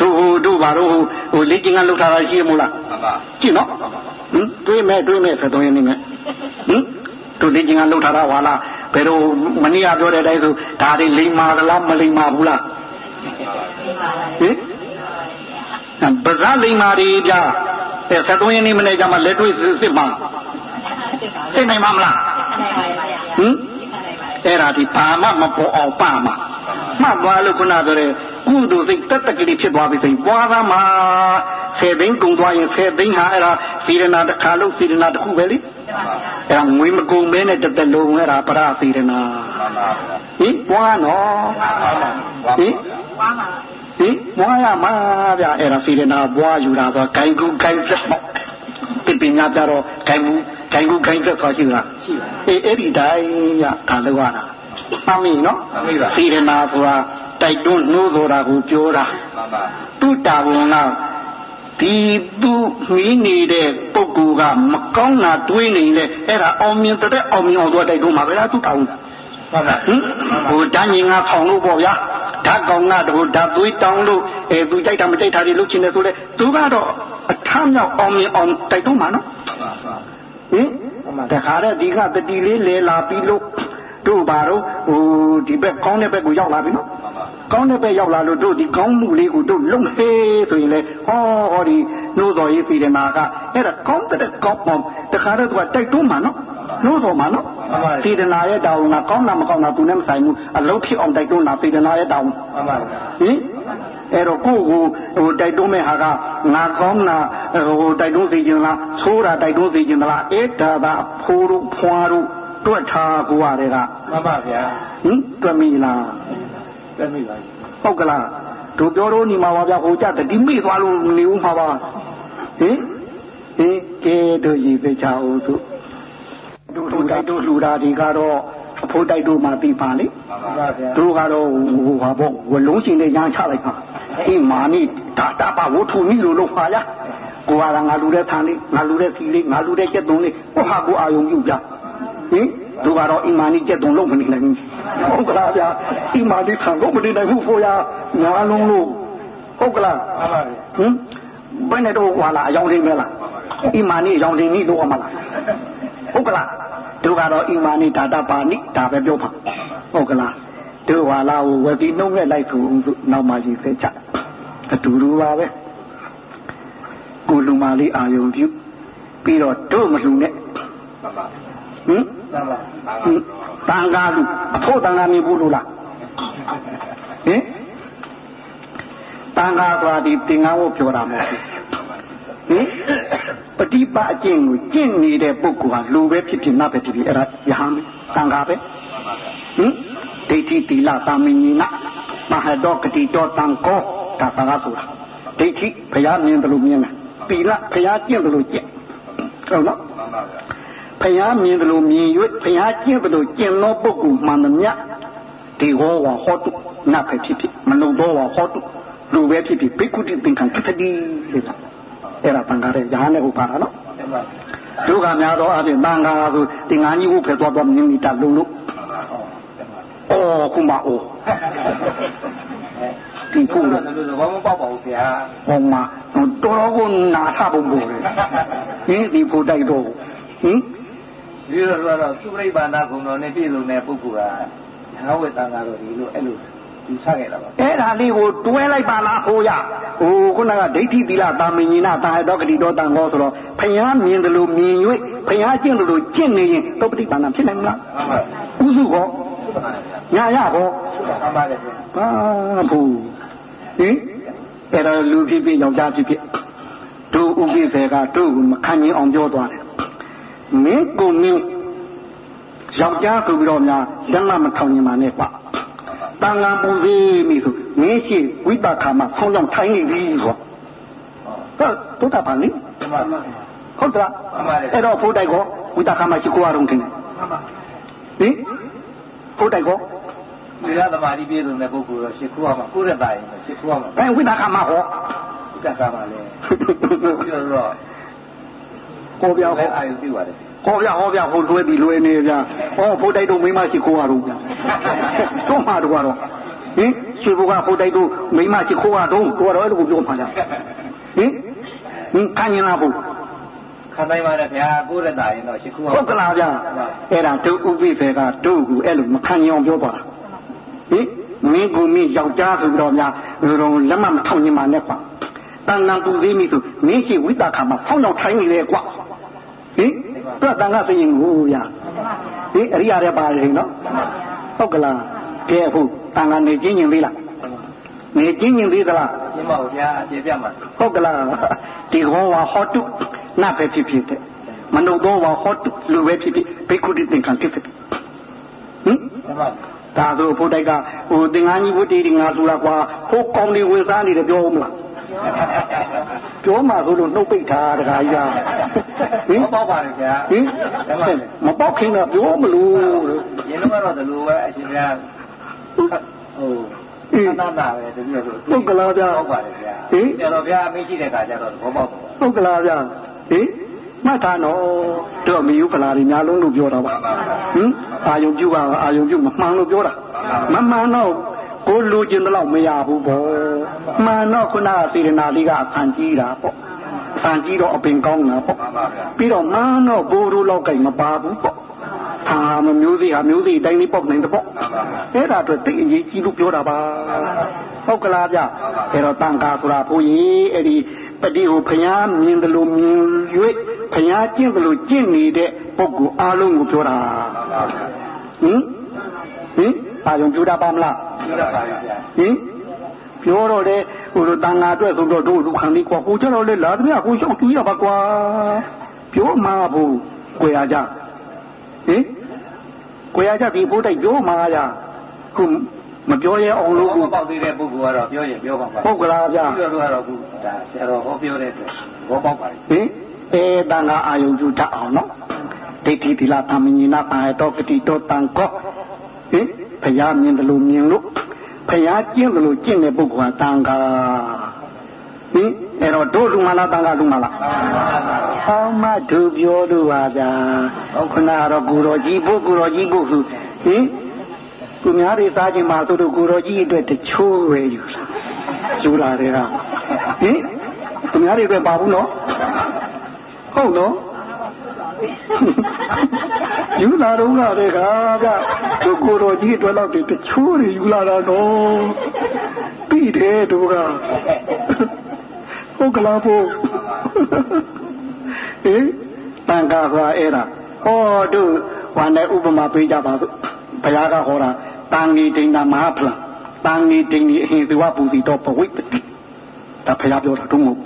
ဒတို့ဟိုတို့ဘာတို့ဟိုဟိုလေ့ကျင့်ကလောက်ထားတာရှိရမို့လားမှန်ပါကြည့်နော်ဟင်တွေးမဲ့တွေးမဲ့ဆက်သွင်းနေမဲ့ဟင်တို့လေ့ကျင့်ကလောက်ထားတာဟွာလားဘယ်တော့မနေ့ကပြောတဲ့အတိုင်းဆိုဒါတွေလိမ္မာကလားမလိမ္မာဘူးလား ဟင်ဗဇလိမ္မာတွေဗျာအဲဆက်သွင်းနေမနေ့ကျမှလက်တွေ့စစ်မှာစစ်နိုင်မှာမလားဟင်အဲ့ဒါဒီဘာမှမပေါ်အောင်ပါမှာမှတ်သွားလို့ခုနပြောတဲ့ကုသိုလ်စိတ်တက်တက်ကလေးဖြစ်သွားပြီဆိုရင်ပွားသားမှာဆယ်သိန်းကုန်သွားရင်ဆယ်သိန်းဟာအဲ့ဒါစေရနာတစ်ခါလို့စေရနာတစ်ခုပဲလေအဲ့ဒါငွေမကုန်မဲနဲ့တစ်သက်လုံးအဲ့ဒါပရစေရနာမှန်ပါဗျာဟင်ပွားနော် ဟင်ဟင်ပွားရမှာဗျအဲ့ဒါစေရနာပွားယူတာဆိုဂိုင်ကူဂိုင်ဆက်ပေါ့ပြပညာကြတော့ဂိုင်ကူဂိုင်ကူဂိုင်ဆက်ဆိုရှိလားရှိပါအေးအဲ့ဒီတိုင်းရဒါလောက်ရတာမှန်ပြီနော်မှန်ပြီပါစေရနာဆိုတာတိုက်တွန်းနှိုးဆိုတာကိုပြောတာမှန်ပါသူ့တာဝန်ကဒီသူမီးနေတဲ့ပုဂ္ဂိုလ်ကမကောင်းတာတွေးနေလေအဲ့ဒါအောင်မြင်တဲ့အောင်မြင်အောင်တော့တိုက်တွန်းမှာပဲလားသူ့တာဝန်မှန်ပါဟင်ဟိုတန်းကြီးငါဆောင်လို့ပေါ့ဗျာ ဓာတ်ကောင်ကတို့ဓာတ်သွေးတောင်းလို့အဲသူကြိုက်တာမကြိုက်တာတွေလုပ်ချင်တယ်ဆိုလေသူကတော့အထမ်းမြောက်အောင်မြင်အောင်တိုက်တွန်းမှာနော်ဟင်တခါတည်းဒီကတတိလေးလဲလာပြီးလို့ တို့ဘာတော့ဟိုဒီဘက်ကောင်းတဲ့ဘက်ကိုရောက်လာပြီနော်ကောင်းတဲ့ဘက်ရောက်လာလို့တို့ဒီကောင်းမှုလေးကိုတို့လုံဟေးဆိုရင်လေဟောဟောဒီနှိုးတော်ရေးစီတယ်နာကအဲ့ဒါကောင်းတဲ့ကောင်းပေါ့တခါတော့သူကတိုက်တွန်းမှာနော်နှိုးတော်မှာနော်စီတယ်နာရဲ့တောင်းကကောင်းတာမကောင်းတာသူနဲ့မဆိုင်ဘူးအလုံးဖြစ်အောင်တိုက်တွန်းတာစီတယ်နာရဲ့တောင်းမှန်ပါဗျာဟင်အဲ့တော့ကိုယ့်ကိုဟိုတိုက်တွန်းမဲ့ဟာကငါကောင်းတာဟိုတိုက်တွန်းစေခြင်းလားသိုးတာတိုက်တွန်းစေခြင်းလားအဲ့ဒါသာဖိုးတို့ဖွာတို့ တွက်ထားကိုရတယ်ကမှန်ပါဗျာဟင်တွက်မိလားတက်မိပါဟုတ်ကလားတို့ပြောတော့ညီမပါဗျာဟိုကြတတိမိသွားလို့နေဦးမှာပါဟင်ဟင်ကဲတို့ရည်သိချအောင်သူတို့တို့တိုက်တို့လူတာဒီကတော့အဖိုးတိုက်တို့မှပြီးပါလေမှန်ပါဗျာတို့ကတော့ဟိုဟာပေါ့ဝလုံးရှင်နဲ့ရမ်းချလိုက်ပါအေးမာနိဒါတာပါဝထုမိလို့လို့ပါရကိုကငါလူတဲ့ထန်လေးငါလူတဲ့စီလေးငါလူတဲ့ကျက်သွန်းလေးဟောဟာကိုအာယုံပြုပြ ဟင်တို့ကတော့အီမာနိကျက်သွန်းလို့မနေနိုင်ဘူးဟုတ်ကလားဗျာအီမာနိခံလို့မနေနိုင်ဘူးဖို့ရညာလုံးလို့ဟုတ်ကလားမှန်ပါဗျာဟင်ဘယ်နဲ့တော့ဟွာလာအယောင်လေးမဲလားအီမာနိအယောင်လေးနိလို့အမလားဟုတ်ကလားတို့ကတော့အီမာနိဒါတာပါနိဒါပဲပြောပါဟုတ်ကလားတို့ဟွာလာကိုဝယ်ပြီးနှုံးနဲ့လိုက်သူနောက်မှရေးသေးချအတူတူပါပဲကိုလူမာလေးအာယုံပြုပြီးတော့တို့မလူနဲ့မှန်ပါဟင်မှန်ပါဟင် တန်ကားလူအဖို့တန်ကားမြင်ဘူးလို့လားဟင်တန်ကားသွားဒီသင်္ကန်းကိုပြောတာမဟုတ်ဘူးဟင်ပฏิပါအကျင့်ကိုကျင့်နေတဲ့ပုဂ္ဂိုလ်ဟာလူပဲဖြစ်ဖြစ်နတ်ပဲဖြစ်ဖြစ်အဲ့ဒါယဟန်ပဲတန်ခါပဲဟင်ဒိဋ္ဌိတိလသာမညိနမဟတောကတိတောတံကောဒါသာကဆိုတာဒိဋ္ဌိဘုရားမြင်တယ်လို့မြင်တယ်တိလဘုရားကျင့်တယ်လို့ကျင့်ဟုတ်နော် မှန်ပါဗျာဘုရားမြင်တယ်လို့မြင်၍ဘုရားကျင့်တယ်လို့ကျင့်သောပုဂ္ဂိုလ်မှန်သမျှဒီဟောဝါဟောတုနတ်ပဲဖြစ်ဖြစ်မလုံတော်ဝါဟောတုလူပဲဖြစ်ဖြစ်ဘိက္ခုတိသင်္ခံတတိဆိုတာအဲ့ဒါတန်ခါတဲ့ယဟန်နဲ့ဥပါတာနော်မှန်ပါတို့ကများတော့အပြင်တန်ခါဆိုတင်ငါကြီးကိုဖယ်သွားတော့မြင်မိတာလုံးလို့အော်ခုမအိုးဒီခုဘုလို့ရားလည်းဘာမှပေါ့ပါဘူးဗျာဟောမှာတော်တော်ကိုနာထပုံပေါ်တယ်ဟင်းဒီဖို့တိုက်တော့ဟင် ဒီလိုဆိုတော့သုရိပါဏဂုံတော်နဲ့ပြည့်စုံတဲ့ပုဂ္ဂိုလ်ကငါဝေတန်ကတော့ဒီလိုအဲ့လိုယူဆခဲ့တာပါအဲ့ဒါလေးကိုတွဲလိုက်ပါလားဟိုရဟိုခုနကဒိဋ္ဌိသီလတာမင်ညနာတာတော့ဂတိတော်တန်ကောဆိုတော့ဖယားမြင်တယ်လို့မြင်၍ဖယားကျင့်တယ်လို့ကျင့်နေရင်တော့ပฏิပါဏဖြစ်နိုင်မလားမှန်ပါဥစုဟောညာရဟောမှန်ပါတယ်ဗျာဘာဘူးဟင်အဲ့တော့လူဖြစ်ဖြစ်ယောက်ျားဖြစ်ဖြစ်တို့ဥပိ္ပေကတို့ကိုမခံရင်အောင်ပြောသွားတယ် မင်းကိုမင်းယောက်ျားဆိုပြီးတော့များလက်မမထောင်ရင်မှနဲ့ပါတန်လံပူစေမိဆိုမင်းရှိဝိပါခါမှာခေါင်းဆောင်ထိုင်းနေပြီဆိုတော့တုတ်တာပါလေမှန်ပါမှန်ဟုတ်လားပါတယ်အဲ့တော့ဖို့တိုက်ကောဝိတာခါမှာရှိခိုးရအောင်ထင်တယ်ပါဟင်ဖို့တိုက်ကောဒီရသမာဓိပြည့်စုံတဲ့ပုဂ္ဂိုလ်တော့ရှ िख ုရမှာကိုယ့်ရဲ့တာရင်ရှ िख ုရမှာအဲဝိတာခါမှာဟောကက်ကမှာလဲပြောတော့ ဟောပြဟောလည်းအာယုပြုပါတယ်ဟောပြဟောပြဟိုလွဲပြီးလွဲနေဗျာဟောဖို့တိုက်တော့မိမရှိခိုးရတော့ဗျာတော့မှာတော့ကတော့ဟင်ရှချွေဘုကဖို့တိုက်တို့မိမချစ်ခိုးကတော့တို့တော့အဲ့လိုပြောမှလားဟင်ဟင်ခံရင်လားဘုခံနိုင်ပါနဲ့ဗျာကိုရတာရင်တော့ရှိခုအောင်ဟုတ်ကလားဗျာအဲ့ဒါတို့ဥပိ္ပေကတို့ကူအဲ့လိုမခံရင်အောင်ပြောပါဟင်မင်းကူမင်းယောက်ျားဆိုပြီးတော့များတို့လက်မမထောင်ညင်ပါနဲ့ကွာတန်တန်တူသေးမိဆိုမင်းရှိဝိတာခါမှာဖောင်းတော့ထိုင်းနေလေကွာ ဟင်သူကတန်ခါသိရင်ကိုဗျာဟင်အရိယာတဲ့ပါလေနော်ဟုတ်ကလားကဲဟုတ်တန်ခါနေချင်းရင်သေးလားနေချင်းရင်သေးသလားရှင်းပါဦးဗျာအကျေပြမှာဟုတ်ကလားဒီကောဝါဟောတုနတ်ပဲဖြစ်ဖြစ်တဲ့မနုဿောဝါဟောတုလူပဲဖြစ်ဖြစ်ဘိက္ခုတိသင်္ကန်းဖြစ်ဖြစ်ဟင်ရှင်းပါဒါဆိုဘုဒ္ဓကဟိုသင်္ကန်းကြီးဝတ္တိဒီငါဆိုတာကွာဟိုကောင်းလေးဝင်စားနေတယ်ပြောဦးမလား ပြောမှဆိုလို့နှုတ်ပိတ်ထားတခါကြီးကဟင်ပေါ့ပါလေဗျာဟင်မပေါက်ခင်ကပြောမလို့လို့ရင်တော့တော့ဒီလိုပဲအရှင်ဗျာဟိုသတ်တာပဲတကယ်ဆိုဟုတ်ကလားဗျာဟုတ်ပါလေဗျာကျတော့ဗျာအမေရှိတဲ့ခါကျတော့ဘောပေါက်ပါဟုတ်ကလားဗျာဟင်မှတ်ထားနော်တို့မယူဖလားတွေညာလုံးလို့ပြောတာပါဟင်အာယုံပြုပါအာယုံပြုမမှန်လို့ပြောတာမမှန်တော့ ကိုလူကျင်တော့မရဘူးပေါ့မှန်တော့ခုနကစေရနာလေးကအဆန်ကြီးတာပေါ့ဆန်ကြီးတော့အပင်ကောင်းတာပေါ့မှန်ပါဗျာပြီးတော့မှန်တော့ဘိုးတို့လောက်ကင်မပါဘူးပေါ့ဟာမမျိုးစီဟာမျိုးစီအတိုင်းလေးပေါက်နိုင်တယ်ပေါ့မှန်ပါဗျာအဲ့ဒါအတွက်တိတ်အရေးကြီးလို့ပြောတာပါဟုတ်ကလားဗျအဲ့တော့တန်ခါဆိုတာဘုရားအဲ့ဒီပတိကိုဖျားမြင်တယ်လို့မြင်၍ဖျားကျင့်တယ်လို့ကျင့်နေတဲ့ပုဂ္ဂိုလ်အားလုံးကိုပြောတာမှန်ပါဗျာဟင်ဟင်အာယုံပြောတာပါမလားပြောရပါဗျာ ဟင်ပြောတော့လေဟိုလိုတန်ခါအတွက်ဆိုတော့တို့လူခံလေးကွာကိုကြတော့လေလာတယ်ကိုရှောက်ကြည့်ရပါကွာပြောမှာဘူးကိုရကြဟင်ကိုရကြဒီဘိုးတိုက်ပြောမှာရခုမပြောရအောင်လို့ဘိုးပေါက်သေးတဲ့ပုဂ္ဂိုလ်ကတော့ပြောရင်ပြောပါပါဟုတ်ကလားဗျာပြောတော့တော့ခုဒါဆရာတော်ဟောပြောတဲ့အတွက်ဘောပေါက်ပါလေဟင်အဲတန်ခါအာယုံကျူတတ်အောင်နော်ဒိဋ္ဌိတိလာသမင်ညာပါတော့ကတိတော့တန်ကောဟင် ဖရာမြင်တယ်လို့မြင်လို့ဖရာကျင့်တယ်လို့ကျင့်တဲ့ပုဂ္ဂိုလ်ကတန်ခါဟင်အဲ့တော့တို့လူမလားတန်ခါလူမလားဟောင်းမသူပြောလို့ပါဗျာဟုတ်ခဏတော့ကိုတော်ကြီးဘုကိုတော်ကြီးကိုဟင်သူများတွေစားခြင်းမှာသူတို့ကိုတော်ကြီးအတွက်တချိုးပဲယူလာယူလာတယ်ကဟင်သူများတွေအတွက်ပါဘူးနော်ဟုတ်နော် ယူလာတော့လာတဲ့ခါဗျသူကိုတော်ကြီးအတွက်တော့တချိုးတွေယူလာတာတော့ပြီးတယ်တို့ကဟုတ်ကလားဖို့ဟင်တန်ခါခွာအဲ့ဒါဟောတို့ဝမ်းတဲ့ဥပမာပေးကြပါစို့ဘုရားကဟောတာတန်ကြီးဒိဋ္ဌာမဟာဖလားတန်ကြီးဒိဋ္ဌိအဟိသဝပူစီတော့ပဝိပတိဒါဘုရားပြောတာတို့မဟုတ်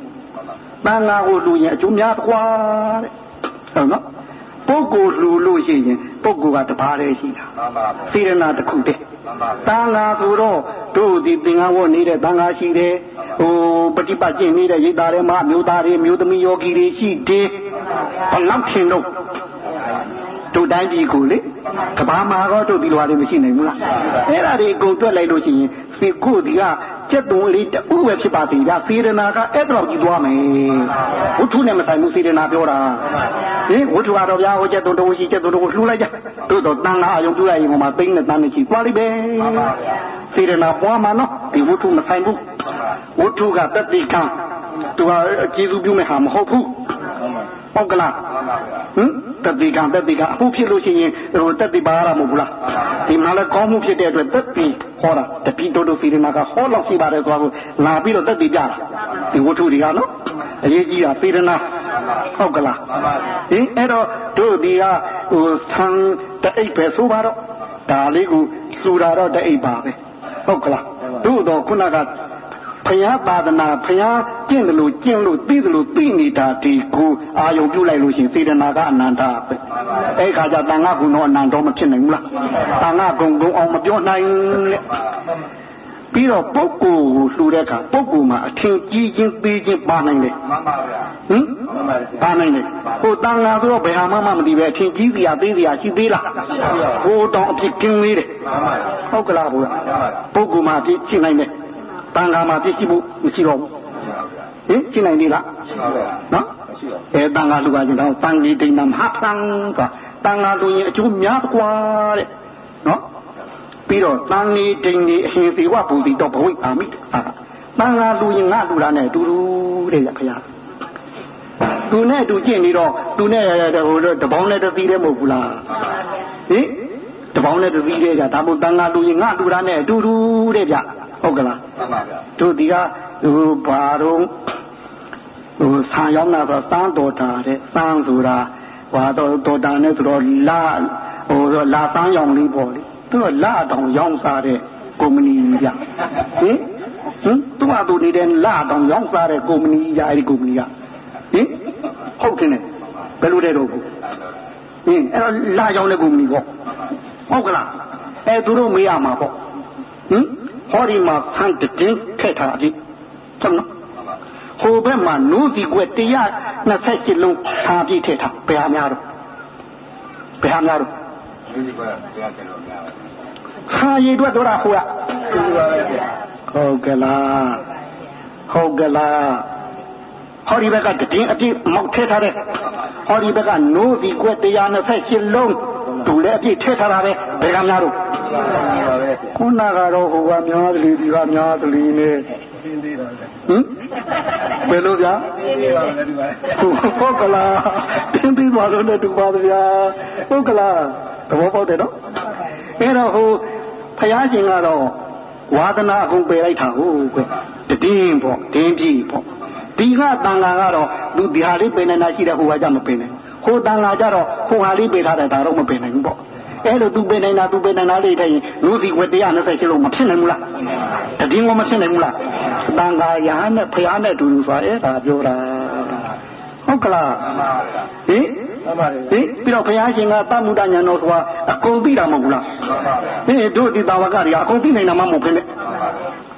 တန်ခါကိုလူရင်အကျိုးများတကွာတဲ့ ဟုတ်နော်ပုဂ္ဂိုလ်လူလို့ရှိရင်ပုဂ္ဂိုလ်ကတပါးတည်းရှိတာမှန်ပါဗျာစေရနာတစ်ခုတည်းမှန်ပါဗျာတန်ဃာဆိုတော့တို့ဒီသင်္ကန်းဝတ်နေတဲ့တန်ဃာရှိတယ်ဟိုပฏิပတ်ကျင့်နေတဲ့ရိတ်သားတွေမှာမျိုးသားတွေမျိုးသမီးယောဂီတွေရှိတယ်ဘလောက်ထင်တော့တို့တိုင်းပြည်ကိုလေကဘာမှာတော့တို့ဒီလိုဟာတွေမရှိနိုင်ဘူးလားအဲ့ဒါတွေအကုန်တွက်လိုက်လို့ရှိရင်ဒီကိုဒီကကျက်သွန်လေးတူပဲဖြစ်ပါသေးဗျာစေရနာကအဲ့တော့ကြည့်သွားမယ်ဝတ္ထုနဲ့မဆိုင်ဘူးစေရနာပြောတာ ဟင်ဝတ္ထုကတော့ဗျာဟိုကျက်သွန်တော်ရှိကျက်သွန်တော်ကိုလှူလိုက်ကြတို့တော့တန်ဃာအယုံပြုလိုက်ရင်ဟိုမှာသိမ့်နဲ့တန်းနေချီသွားလိမ့်မယ်မှန်ပါဗျာစေရနာပွားမှာနော်ဒီဝတ္ထုမဆိုင်ဘူးဝတ္ထုကတတိကံသူကကျေးဇူးပြုမဲ့ဟာမဟုတ်ဘူးမှန်ပါဟုတ်ကလားမှန်ပါဗျာဟင်တတိကံတတိကအခုဖြစ်လို့ရှိရင်ဟိုတတိပါရမဟုတ်ဘူးလားဒီမှာလည်းကောင်းမှုဖြစ်တဲ့အတွက်တတိဟောတာတပိတိုးတိုးစေရနာကဟောလောက်ရှိပါတယ်ဆိုတော့လာပြီးတော့တတိကြတာဒီဝတ္ထုတွေကနော်အရေးကြီးတာစေရနာ ဟုတ်ကလားမှန်ပါဗျာဟင်အဲ့တော့တို့ဒီကဟိုဆံတအိတ်ပဲဆိုပါတော့ဒါလေးကိုလှူတာတော့တအိတ်ပါပဲဟုတ်ကလားတို့တော့ခုနကဖယားသာသနာဖယားကျင့်တယ်လို့ကျင့်လို့သိတယ်လို့သိနေတာဒီကိုအာယုံပြုတ်လိုက်လို့ရှိရင်စေတနာကအနန္တပဲအဲ့ခါကျတန်ခါကုံတော့အနန္တောမဖြစ်နိုင်ဘူးလားတန်ခါကုံကုံအောင်မပြောနိုင်လေ ပြီးတော့ပုဂ္ဂိုလ်ကိုလှူတဲ့အခါပုဂ္ဂိုလ်မှာအထင်ကြီးခြင်းသေးခြင်းပါနိုင်တယ်မှန်ပါဗျာဟင်မှန်ပါဗျာပါနိုင်တယ်ဟိုတန်ဃာဆိုတော့ဘယ်ဟာမှမမသိပဲအထင်ကြီးစရာသေးစရာရှိသေးလားဟိုတောင်အဖြစ်ကင်းလေးတယ်မှန်ပါဗျာဟုတ်ကလားဘုရားမှန်ပါဗျာပုဂ္ဂိုလ်မှာဖြစ်ရှိနိုင်တယ်တန်ဃာမှာဖြစ်ရှိဖို့မရှိတော့ဘူးဟင်ရှိနိုင်သေးလားမှန်ပါဗျာနော်မရှိတော့အဲတန်ဃာလူကကျတော့တန်ကြီးဒိဏမဟာဖံကတန်ဃာလူရင်အကျိုးများတကွာတဲ့နော် ပြီးတော့တန်နေဒိန်နေအဟင်သေးဝပူစီတော့ဘဝိအာမိအာတန်ငါလူရင်ငါလူလာနဲ့အတူတူတဲ့ရဖရာသူနဲ့အတူကျင့်နေတော့သူနဲ့ဟိုတပေါင်းနဲ့တသီးတယ်မဟုတ်ဘူးလားဟင်တပေါင်းနဲ့တသီးတယ်ကြဒါမို့တန်ငါလူရင်ငါလူလာနဲ့အတူတူတဲ့ဗျဟုတ်ကလားမှန်ပါဗျာတို့ဒီကဟိုဘာတော့ဟိုဆံရောက်လာတော့တန်းတော်တာတဲ့တန်းဆိုတာဟွာတော့တော်တာနဲ့ဆိုတော့လာဟိုဆိုလာတန်းရောင်လေးပေါ့လေ သူကလာတောင်ရောင်းစားတဲ့ကုမ္ပဏီကြီးဗျဟင်ဟင်သူ့အတူနေတဲ့လာတောင်ရောင်းစားတဲ့ကုမ္ပဏီကြီးအဲ့ဒီကုမ္ပဏီကဟင်ဟုတ်တယ်ဘယ်လိုတဲ့တော့ဘူးဟင်အဲ့တော့လာရောင်းတဲ့ကုမ္ပဏီပေါ့ဟုတ်ကလားအဲသူတို့မေးရမှာပေါ့ဟင်ဟောဒီမှာဖန်တင်းထည့်ထားကြည့်ဟုတ်နော်ဟိုဘက်မှာနိုးစီကွက်128လုံးထားပြည့်ထည့်ထားဘယ်ဟာများတော့ဘယ်ဟာများတော့ဒီကတရားကျလို့များ ခါရည်အတွက်တော့ဟိုကဟုတ်ကလားဟုတ်ကလားဟောဒီဘက်ကတည်င်းအပြည့်မောက်ထည့်ထားတဲ့ဟောဒီဘက်ကနိုးစီကွက်128လုံးတူလည်းအပြည့်ထည့်ထားတာပဲဘယ်ကများတော့ခုနကတော့ဟိုကများသလီဒီကများသလီနဲ့ဟင်ဘယ်လိုဗျာဟုတ်ကလားတင်းပြီးပါလို့လည်းတူပါဗျာဟုတ်ကလားသဘောပေါက်တယ်နော်အဲ့တော့ဟို ဖယားရှင်ကတော့ဝါသနာအကုန်ပယ်လိုက်တာဟုတ်ကွတည်င်းပေါ့တင်းပြီပေါ့ဒီကတန်ဃာကတော့သူဒီဟာလေးပယ်နေတာရှိတယ်ဟိုကကြမပယ်နိုင်ဟိုတန်ဃာကြတော့ဟိုဟာလေးပယ်ထားတယ်ဒါတော့မပယ်နိုင်ဘူးပေါ့အဲ့လိုသူပင်နေတာသူပင်နေတာလေးတဲ့ရင်လူစီဝက်128လုံးမဖြစ်နိုင်ဘူးလားတည်င်းကမဖြစ်နိုင်ဘူးလားတန်ခါရဟန်းနဲ့ဖျားနဲ့တူတူဆိုအဲ့ဒါပြောတာဟုတ်ကလားဟင်မှန်ပါတယ် ဟင်ပြီးတော့ဘုရားရှင်ကတမ္မုဒ္ဒညာတော်ဆိုတာအကုန်သိတာမဟုတ်ဘူးလားဟင်တို့ဒီတာဝကတွေကအကုန်သိနိုင်တာမှမဟုတ်ဘူးလေ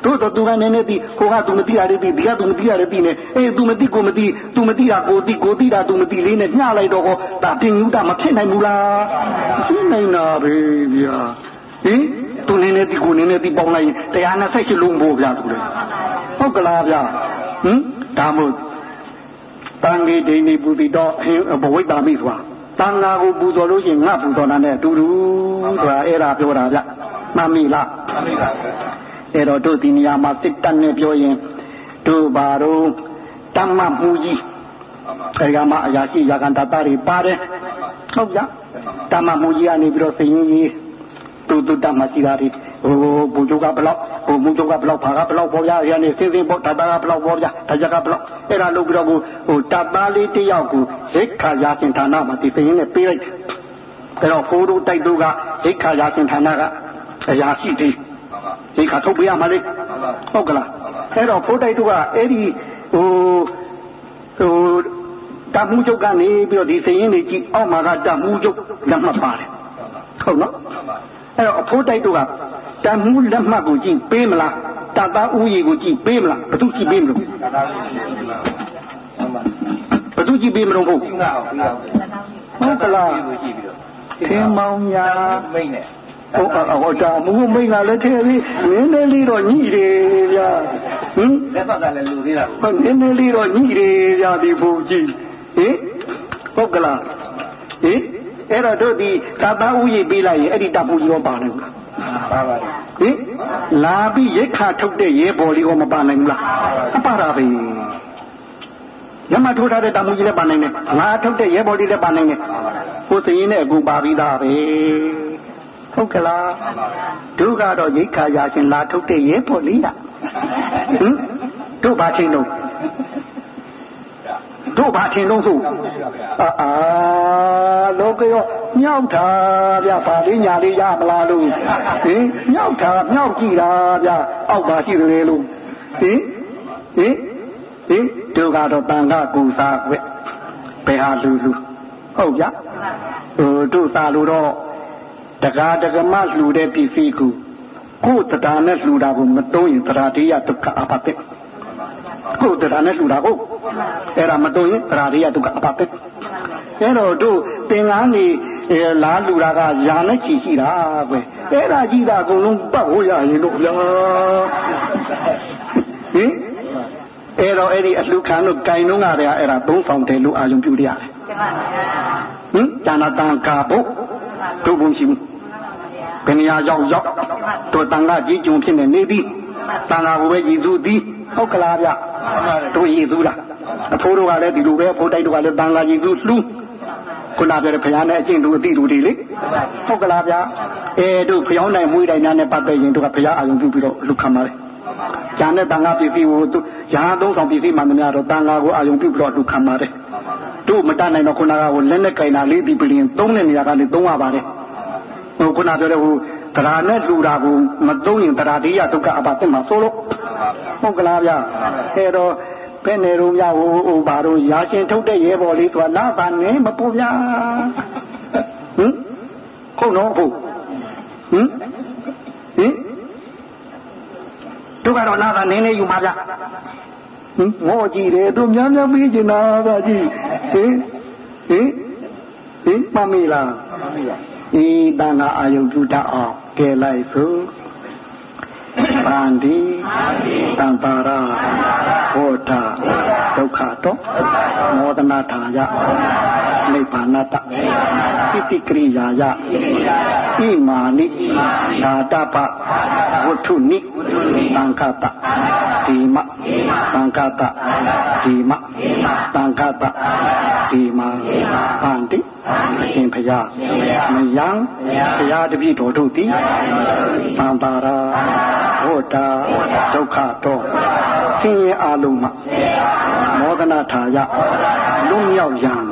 တို့တော့သူကနည်းနည်းပြီးဟိုကသူမသိရတဲ့ပြီးဒီကသူမသိရတဲ့ပြီးနေအေးသူမသိကိုမသိသူမသိတာကိုသိကိုသိတာသူမသိလေးနဲ့ညှလိုက်တော့ဟောဒါပင်ယူတာမဖြစ်နိုင်ဘူးလားဖြစ်နိုင်တာပဲဗျာဟင်သူနည်းနည်းပြီးကိုနည်းနည်းပြီးပေါင်းလိုက်ရင်128လုံးပို့ဗျာသူလေဟုတ်ကလားဗျာဟင်ဒါမို့ တန်ကြီးဒိနေပူတိတော့ဘဝိတ္တာမိဆိုတာတန်ဃာကိုပူဇော်လို့ရှိရင်ငါပူဇော်တာနဲ့အတူတူဆိုတာအဲ့ဒါပြောတာဗျမှန်ပြီလားမှန်ပြီပါအဲ့တော့တို့ဒီနေရာမှာစစ်တပ်နဲ့ပြောရင်တို့ဘာတော့တမ္မမှုကြီးအဲဒီကမှအရာရှိရာကန်တတတွေပါတယ်ဟုတ်ကြတမ္မမှုကြီးကနေပြီးတော့စိန်ကြီးတူတူတမရှိတာဒီဟိုဘူဂျုကဘလောက် ဟိုမူဂျုကဘလောက်ဖာကဘလောက်ပေါ်ရရနေစင်းစင်းပေါ်တတာကဘလောက်ပေါ်ရတကြကဘလောက်အဲ့ဒါလုပ်ပြီးတော့ကိုဟိုတသားလေးတယောက်ကိုရိတ်ခါရာရှင်ဌာနမှာဒီစိန်နဲ့ပေးလိုက်အဲ့တော့ဖိုးတို့တိုက်တို့ကရိတ်ခါရာရှင်ဌာနကအရာရှိသေးရိတ်ခါထုတ်ပေးရမှာလေဟုတ်ကလားအဲ့တော့ဖိုးတိုက်တို့ကအဲ့ဒီဟိုဟိုတမှုချုပ်ကနေပြီးတော့ဒီစိန်ရင်းတွေကြည့်အောက်မှာကတမှုချုပ်လက်မှတ်ပါတယ်ဟုတ်နော်အဲ့တော့အဖိုးတိုက်တို့က တမှုလက်မှတ်ကိုကြည့်ပေးမလားတသားဥယျာဉ်ကိုကြည့်ပေးမလားဘသူကြည့်ပေးမလို့ဘသူကြည့်ပေးမလို့ဟုတ်ဟုတ်ကလားသင်မောင်ညာမိတ်နဲ့ဟိုဟိုတာမူမိတ်ကလည်းထဲပြီးနည်းနည်းလေးတော့ညှိတယ်ဗျာဟင်လက်ပတ်ကလည်းလူသေးတာကိုနည်းနည်းလေးတော့ညှိတယ်ဗျာဒီဘုံကြီးဟင်ဟုတ်ကလားဟင်အဲ့တော့တို့ဒီတပန်းဥယျာဉ်ပေးလိုက်ရင်အဲ့ဒီတပူကြီးရောပါနိုင်ဘူးလား ပါပါတယ်ဟင်လာပြီးရိတ်ခါထုတ်တဲ့ရဲဘော်လေးကမပါနိုင်ဘူးလားအပါတာပဲညမထိုးထားတဲ့တမူကြီးလည်းပါနိုင်တယ်ငါထုတ်တဲ့ရဲဘော်လေးလည်းပါနိုင်တယ်ကိုသိရင်နဲ့အကူပါပြီးသားပဲဟုတ်ကလားဒုကတော့ရိတ်ခါရရှင်လာထုတ်တဲ့ရဲဘော်လေးလားဟင်တို့ဘာချင်းတော့ တို့ဘာထင်လို့ဆိုအာအာလောကရောမြောက်တာဗျဗာလေးညာလေးရမလားလို့ဟင်မြောက်တာမြောက်ကြည့်တာဗျအောက်ပါရှိတယ်လို့ဟင်ဟင်ဟင်တို့ကတော့တန်ခါကူစားခွဲ့ဘယ်ဟာလူလူဟုတ်ဗျဟိုတို့သာလို့တော့တကားတကမလှူတဲ့ပြည်စီကူကိုယ်တရားနဲ့လှူတာကိုမတုံးရင်တရားတရားဒုက္ခအပတဲ့ကို ယ်တရားနဲ့လှူတာကိုအဲ့ဒါမတုံရင်တရားတရားဒုက္ခအပတဲ့အဲ့တော့တို့သင်္ကန်းနေလာလူတာကယာနဲ့ချီရှိတာကွယ်အဲ့ဒါကြီးတာအကုန်လုံးပတ်ဖို့ရရင်တို့ဗျာဟင်အဲ့တော့အဲ့ဒီအလှခံတို့ဂိုင်လုံးကတည်းကအဲ့ဒါသုံးဆောင်တယ်လို့အာယုံပြုရတယ်ဟင်ဇာနာတန်ကာဖို့တို့ဘုံရှိဘူးဘဘယ်နေရာရောက်ရောက်တို့တန်ခါကြီးကျုံဖြစ်နေနေသည်တန်ခါကိုပဲရည်သူသည်ဟုတ်ကလားဗျ တို့ရည်သူလားအဖိုးတို့ကလည်းဒီလိုပဲအဖိုးတိုက်တို့ကလည်းတန်ခါရည်သူလှူခုနပြောတဲ့ဘုရားနဲ့အကျင့်တို့အတိတို့တွေလေဟုတ်ကလားဗျအဲတို့ဖျောင်းနိုင်မွေးတိုင်းများနဲ့ပတ်သက်ရင်တို့ကဘုရားအာရုံပြုပြီးတော့လူခံပါလေကျန်တဲ့တန်ခါပစ္စည်းကိုရာသုံးဆောင်ပစ္စည်းမှန်များတော့တန်ခါကိုအာရုံပြုပြီးတော့လူခံပါတယ်တို့မတတ်နိုင်တော့ခုနကဟိုလက်နဲ့ကင်တာလေးဒီပလင်သုံးတဲ့နေရာကနေသုံးရပါတယ်ဟိုခုနပြောတဲ့ဟိုတရားနဲ့လူတာကိုမသုံးရင်တရားတရားဒုက္ခအပါတက်မှာဆိုလို့ ဟုတ်ကလားဗျအဲတော့ဘယ်နေရုံများဟိုဟိုဘာတို့ရာရှင်ထုတ်တဲ့ရဲဘော်လေးဆိုတာနားပါနေမပူဗျာဟင်ဟုတ်တော့ဟုတ်ဟင်ဟင်တို့ကတော့နားပါနေနေယူမှာဗျဟင်ငေါကြည့်တယ်တို့များများပြီးကျင်တာဗျကြည့်ဟင်ဟင်ဟင်မမေးလားမမေးပါဤတန်ခါအာယုပြုတတ်အောင်ကဲလိုက်စို့ ဗန္ဒီတံပါရဟောတာဒုက္ခတော့မောဒနာထာယနိဗ္ဗာနတတိတိကရိယာယဣမာနိဓာတပဝဋ္ထုနိသံဃတဒီမသံဃတဒီမသံဃတဒီမဗန္တိအရှင်ဖယားမယံဘုရားတပည့်တော်တို့သည်သံပါရာဟောတာဒုက္ခတော့ဆင်းရဲအလုံးမှမောဒနာထာယလွမြောက်ရန်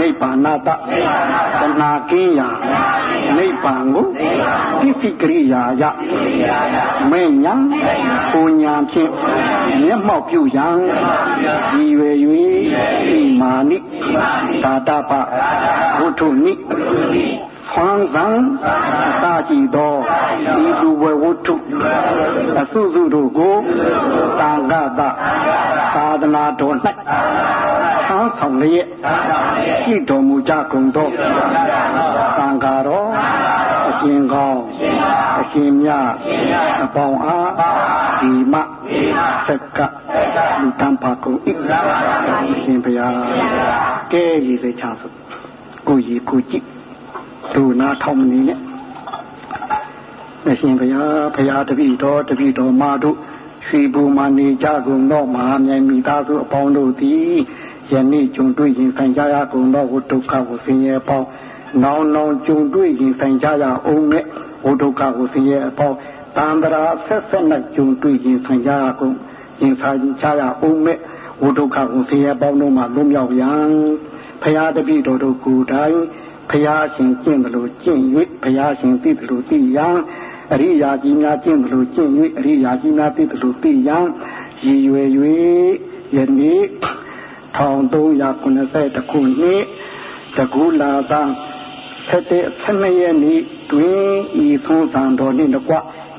နိဗ္ဗာနတတဏကင်းရာနိဗ္ဗာန်ကိုပြည့်စိကရိယာယမေညာပူညာဖြင့်မျက်မှောက်ပြုရန်ရည်ရွယ်၍ဣ မာနိသာတပဘုထုနိဖွမ်းသံအသာကြည်သောဤသူဝဝတ္ထုအစုစုတို့ကိုတာဂတသာသနာတော်၌ဆန်းဆောင်လျက်ရှိတော်မူကြကုန်သောသံဃာတော်အရှင်ကောင်းအရှင်မြတ်အပေါင်းအားဒီမသက်က လူတန်းပါကုန်၏အရှင်ဘုရားကဲရည်လေချဆိုကိုရည်ကိုကြည့်လူနာထောင်မနေနဲ့အရှင်ဘုရားဘုရားတပည့်တော်တပည့်တော်မတို့ရွှေဘူမာနေကြကုန်သောမဟာမြိုင်မိသားစုအပေါင်းတို့သည်ယနေ့ကြုံတွေ့ရင်ဆိုင်ကြရကုန်သောဝိဒုက္ခကိုဆင်းရဲပေါင်းနောင်နောင်ကြုံတွေ့ရင်ဆိုင်ကြရအောင်နဲ့ဝိဒုက္ခကိုဆင်းရဲအပေါင်းတန္တရာဆက်ဆက်နဲ့ကြုံတွေ့ရင်ဆိုင်ကြရကုန် ရင်ဆိုင်ကြရအောင်နဲ့ဝိဒုက္ခကိုဆင်းရဲပေါင်းတို့မှလွတ်မြောက်ရန်ဖရာတပည့်တော်တို့ကိုယ်တိုင်ဖရာရှင်ကျင့်တယ်လို့ကျင့်၍ဖရာရှင်သိတယ်လို့သိရန်အရိယာကြီးများကျင့်တယ်လို့ကျင့်၍အရိယာကြီးများသိတယ်လို့သိရန်ရည်ရွယ်၍ယနေ့1390ခုနှစ်တကူလာသာဆက်တဲ့12ရက်နေ့တွင်ဤသွန်သံတော်နှင့်တကွ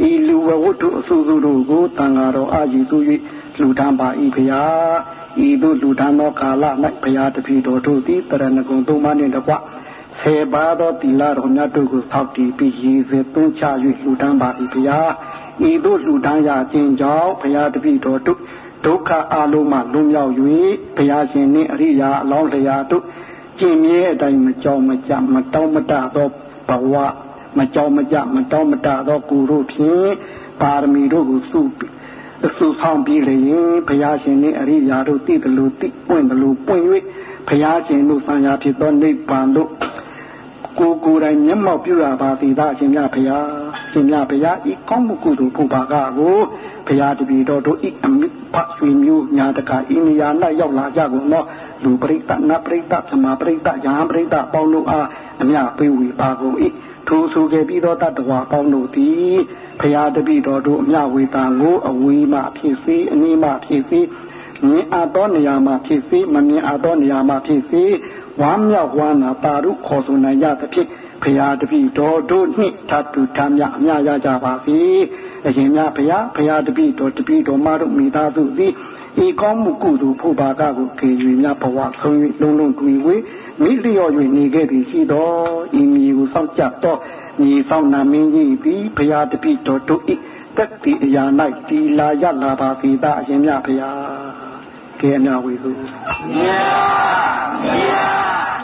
ဤလူဝဝတ္ထုအစုစုတို့ကိုတန်ဃာတော်အာယူသူ၍လူထမ်းပါ၏ဖျားဤသို့လူထမ်းသောကာလ၌ဘုရားတပည့်တော်တို့သည်တရဏဂုံသုံးပါးနှင့်တကွဆေပါသောတိလာတော်မြတ်တို့ကိုသောက်တည်ပြီးရည်စည်သွန်းချ၍လှူဒန်းပါ၏ဘုရားဤသို့လှူဒန်းရခြင်းကြောင့်ဘုရားတပည့်တော်တို့ဒုက္ခအလုံးမှလွန်မြောက်၍ဘုရားရှင်နှင့်အရိယာအလောင်းလျာတို့ကျင့်မြဲအတိုင်းမကြောက်မကြမတောင်းမတသောဘဝ မကြောက်မကြမတောင်းမတသောကိုယ်တို့ဖြင့်ပါရမီတို့ကိုစုအစုဆောင်ပြီးလျင်ဘုရားရှင်နှင့်အရိယာတို့တည်တယ်လို့တည်ပွင့်တယ်လို့ပွင့်၍ဘုရားရှင်တို့ဆံရဖြစ်သောနိဗ္ဗာန်တို့ကိုကိုယ်တိုင်မျက်မှောက်ပြုရပါသည်သာအရှင်မြတ်ဘုရားရှင်မြတ်ဘုရားဤကောင်းမှုကုသိုလ်ဘုရားကကိုဘုရားတပည့်တော်တို့ဤအမိဖရွှေမျိုးညာတကာဤနေရာ၌ရောက်လာကြကုန်သောလူပရိသတ်နတ်ပရိသတ်ဗမာပရိသတ်ယဟန်ပရိသတ်ပေါင်းတို့အားအမြပေးဝေပါကုန်၏ ထိုဆိုခဲ့ပြီးသောတတ္တဝါပေါင်းတို့သည်ဘုရားတပည့်တော်တို့အမြဝေတာကိုအဝေးမှဖြစ်စေအနည်းမှဖြစ်စေမြင်အပ်သောနေရာမှာဖြစ်စေမမြင်အပ်သောနေရာမှာဖြစ်စေဝမ်းမြောက်ဝမ်းသာပါရုခေါ်ဆိုနိုင်ကြသဖြင့်ဘုရားတပည့်တော်တို့နှင့်ဓာတုဓာမြအမြရကြပါစေအရှင်မြတ်ဘုရားဘုရားတပည့်တော်တပည့်တော်မတို့မိသားစုသည်ဤကောင်းမှုကုသိုလ်ဖို့ပါကကိုခေ၍မြတ်ဘဝဆုံး၍လုံးလုံးတွေ့ဝေ မိလျော့၍နေခဲ့သည်ရှိတော်ဤမည်ကိုစောင့်ကြတော့ညီဆောင်နာမင်းကြီးသည်ဘုရားတပည့်တော်တို့ဤတက်တီအရာ၌တီလာရလာပါစေသာအရှင်မြတ်ဘုရားကဲအမြဝေစုမြတ်မြတ်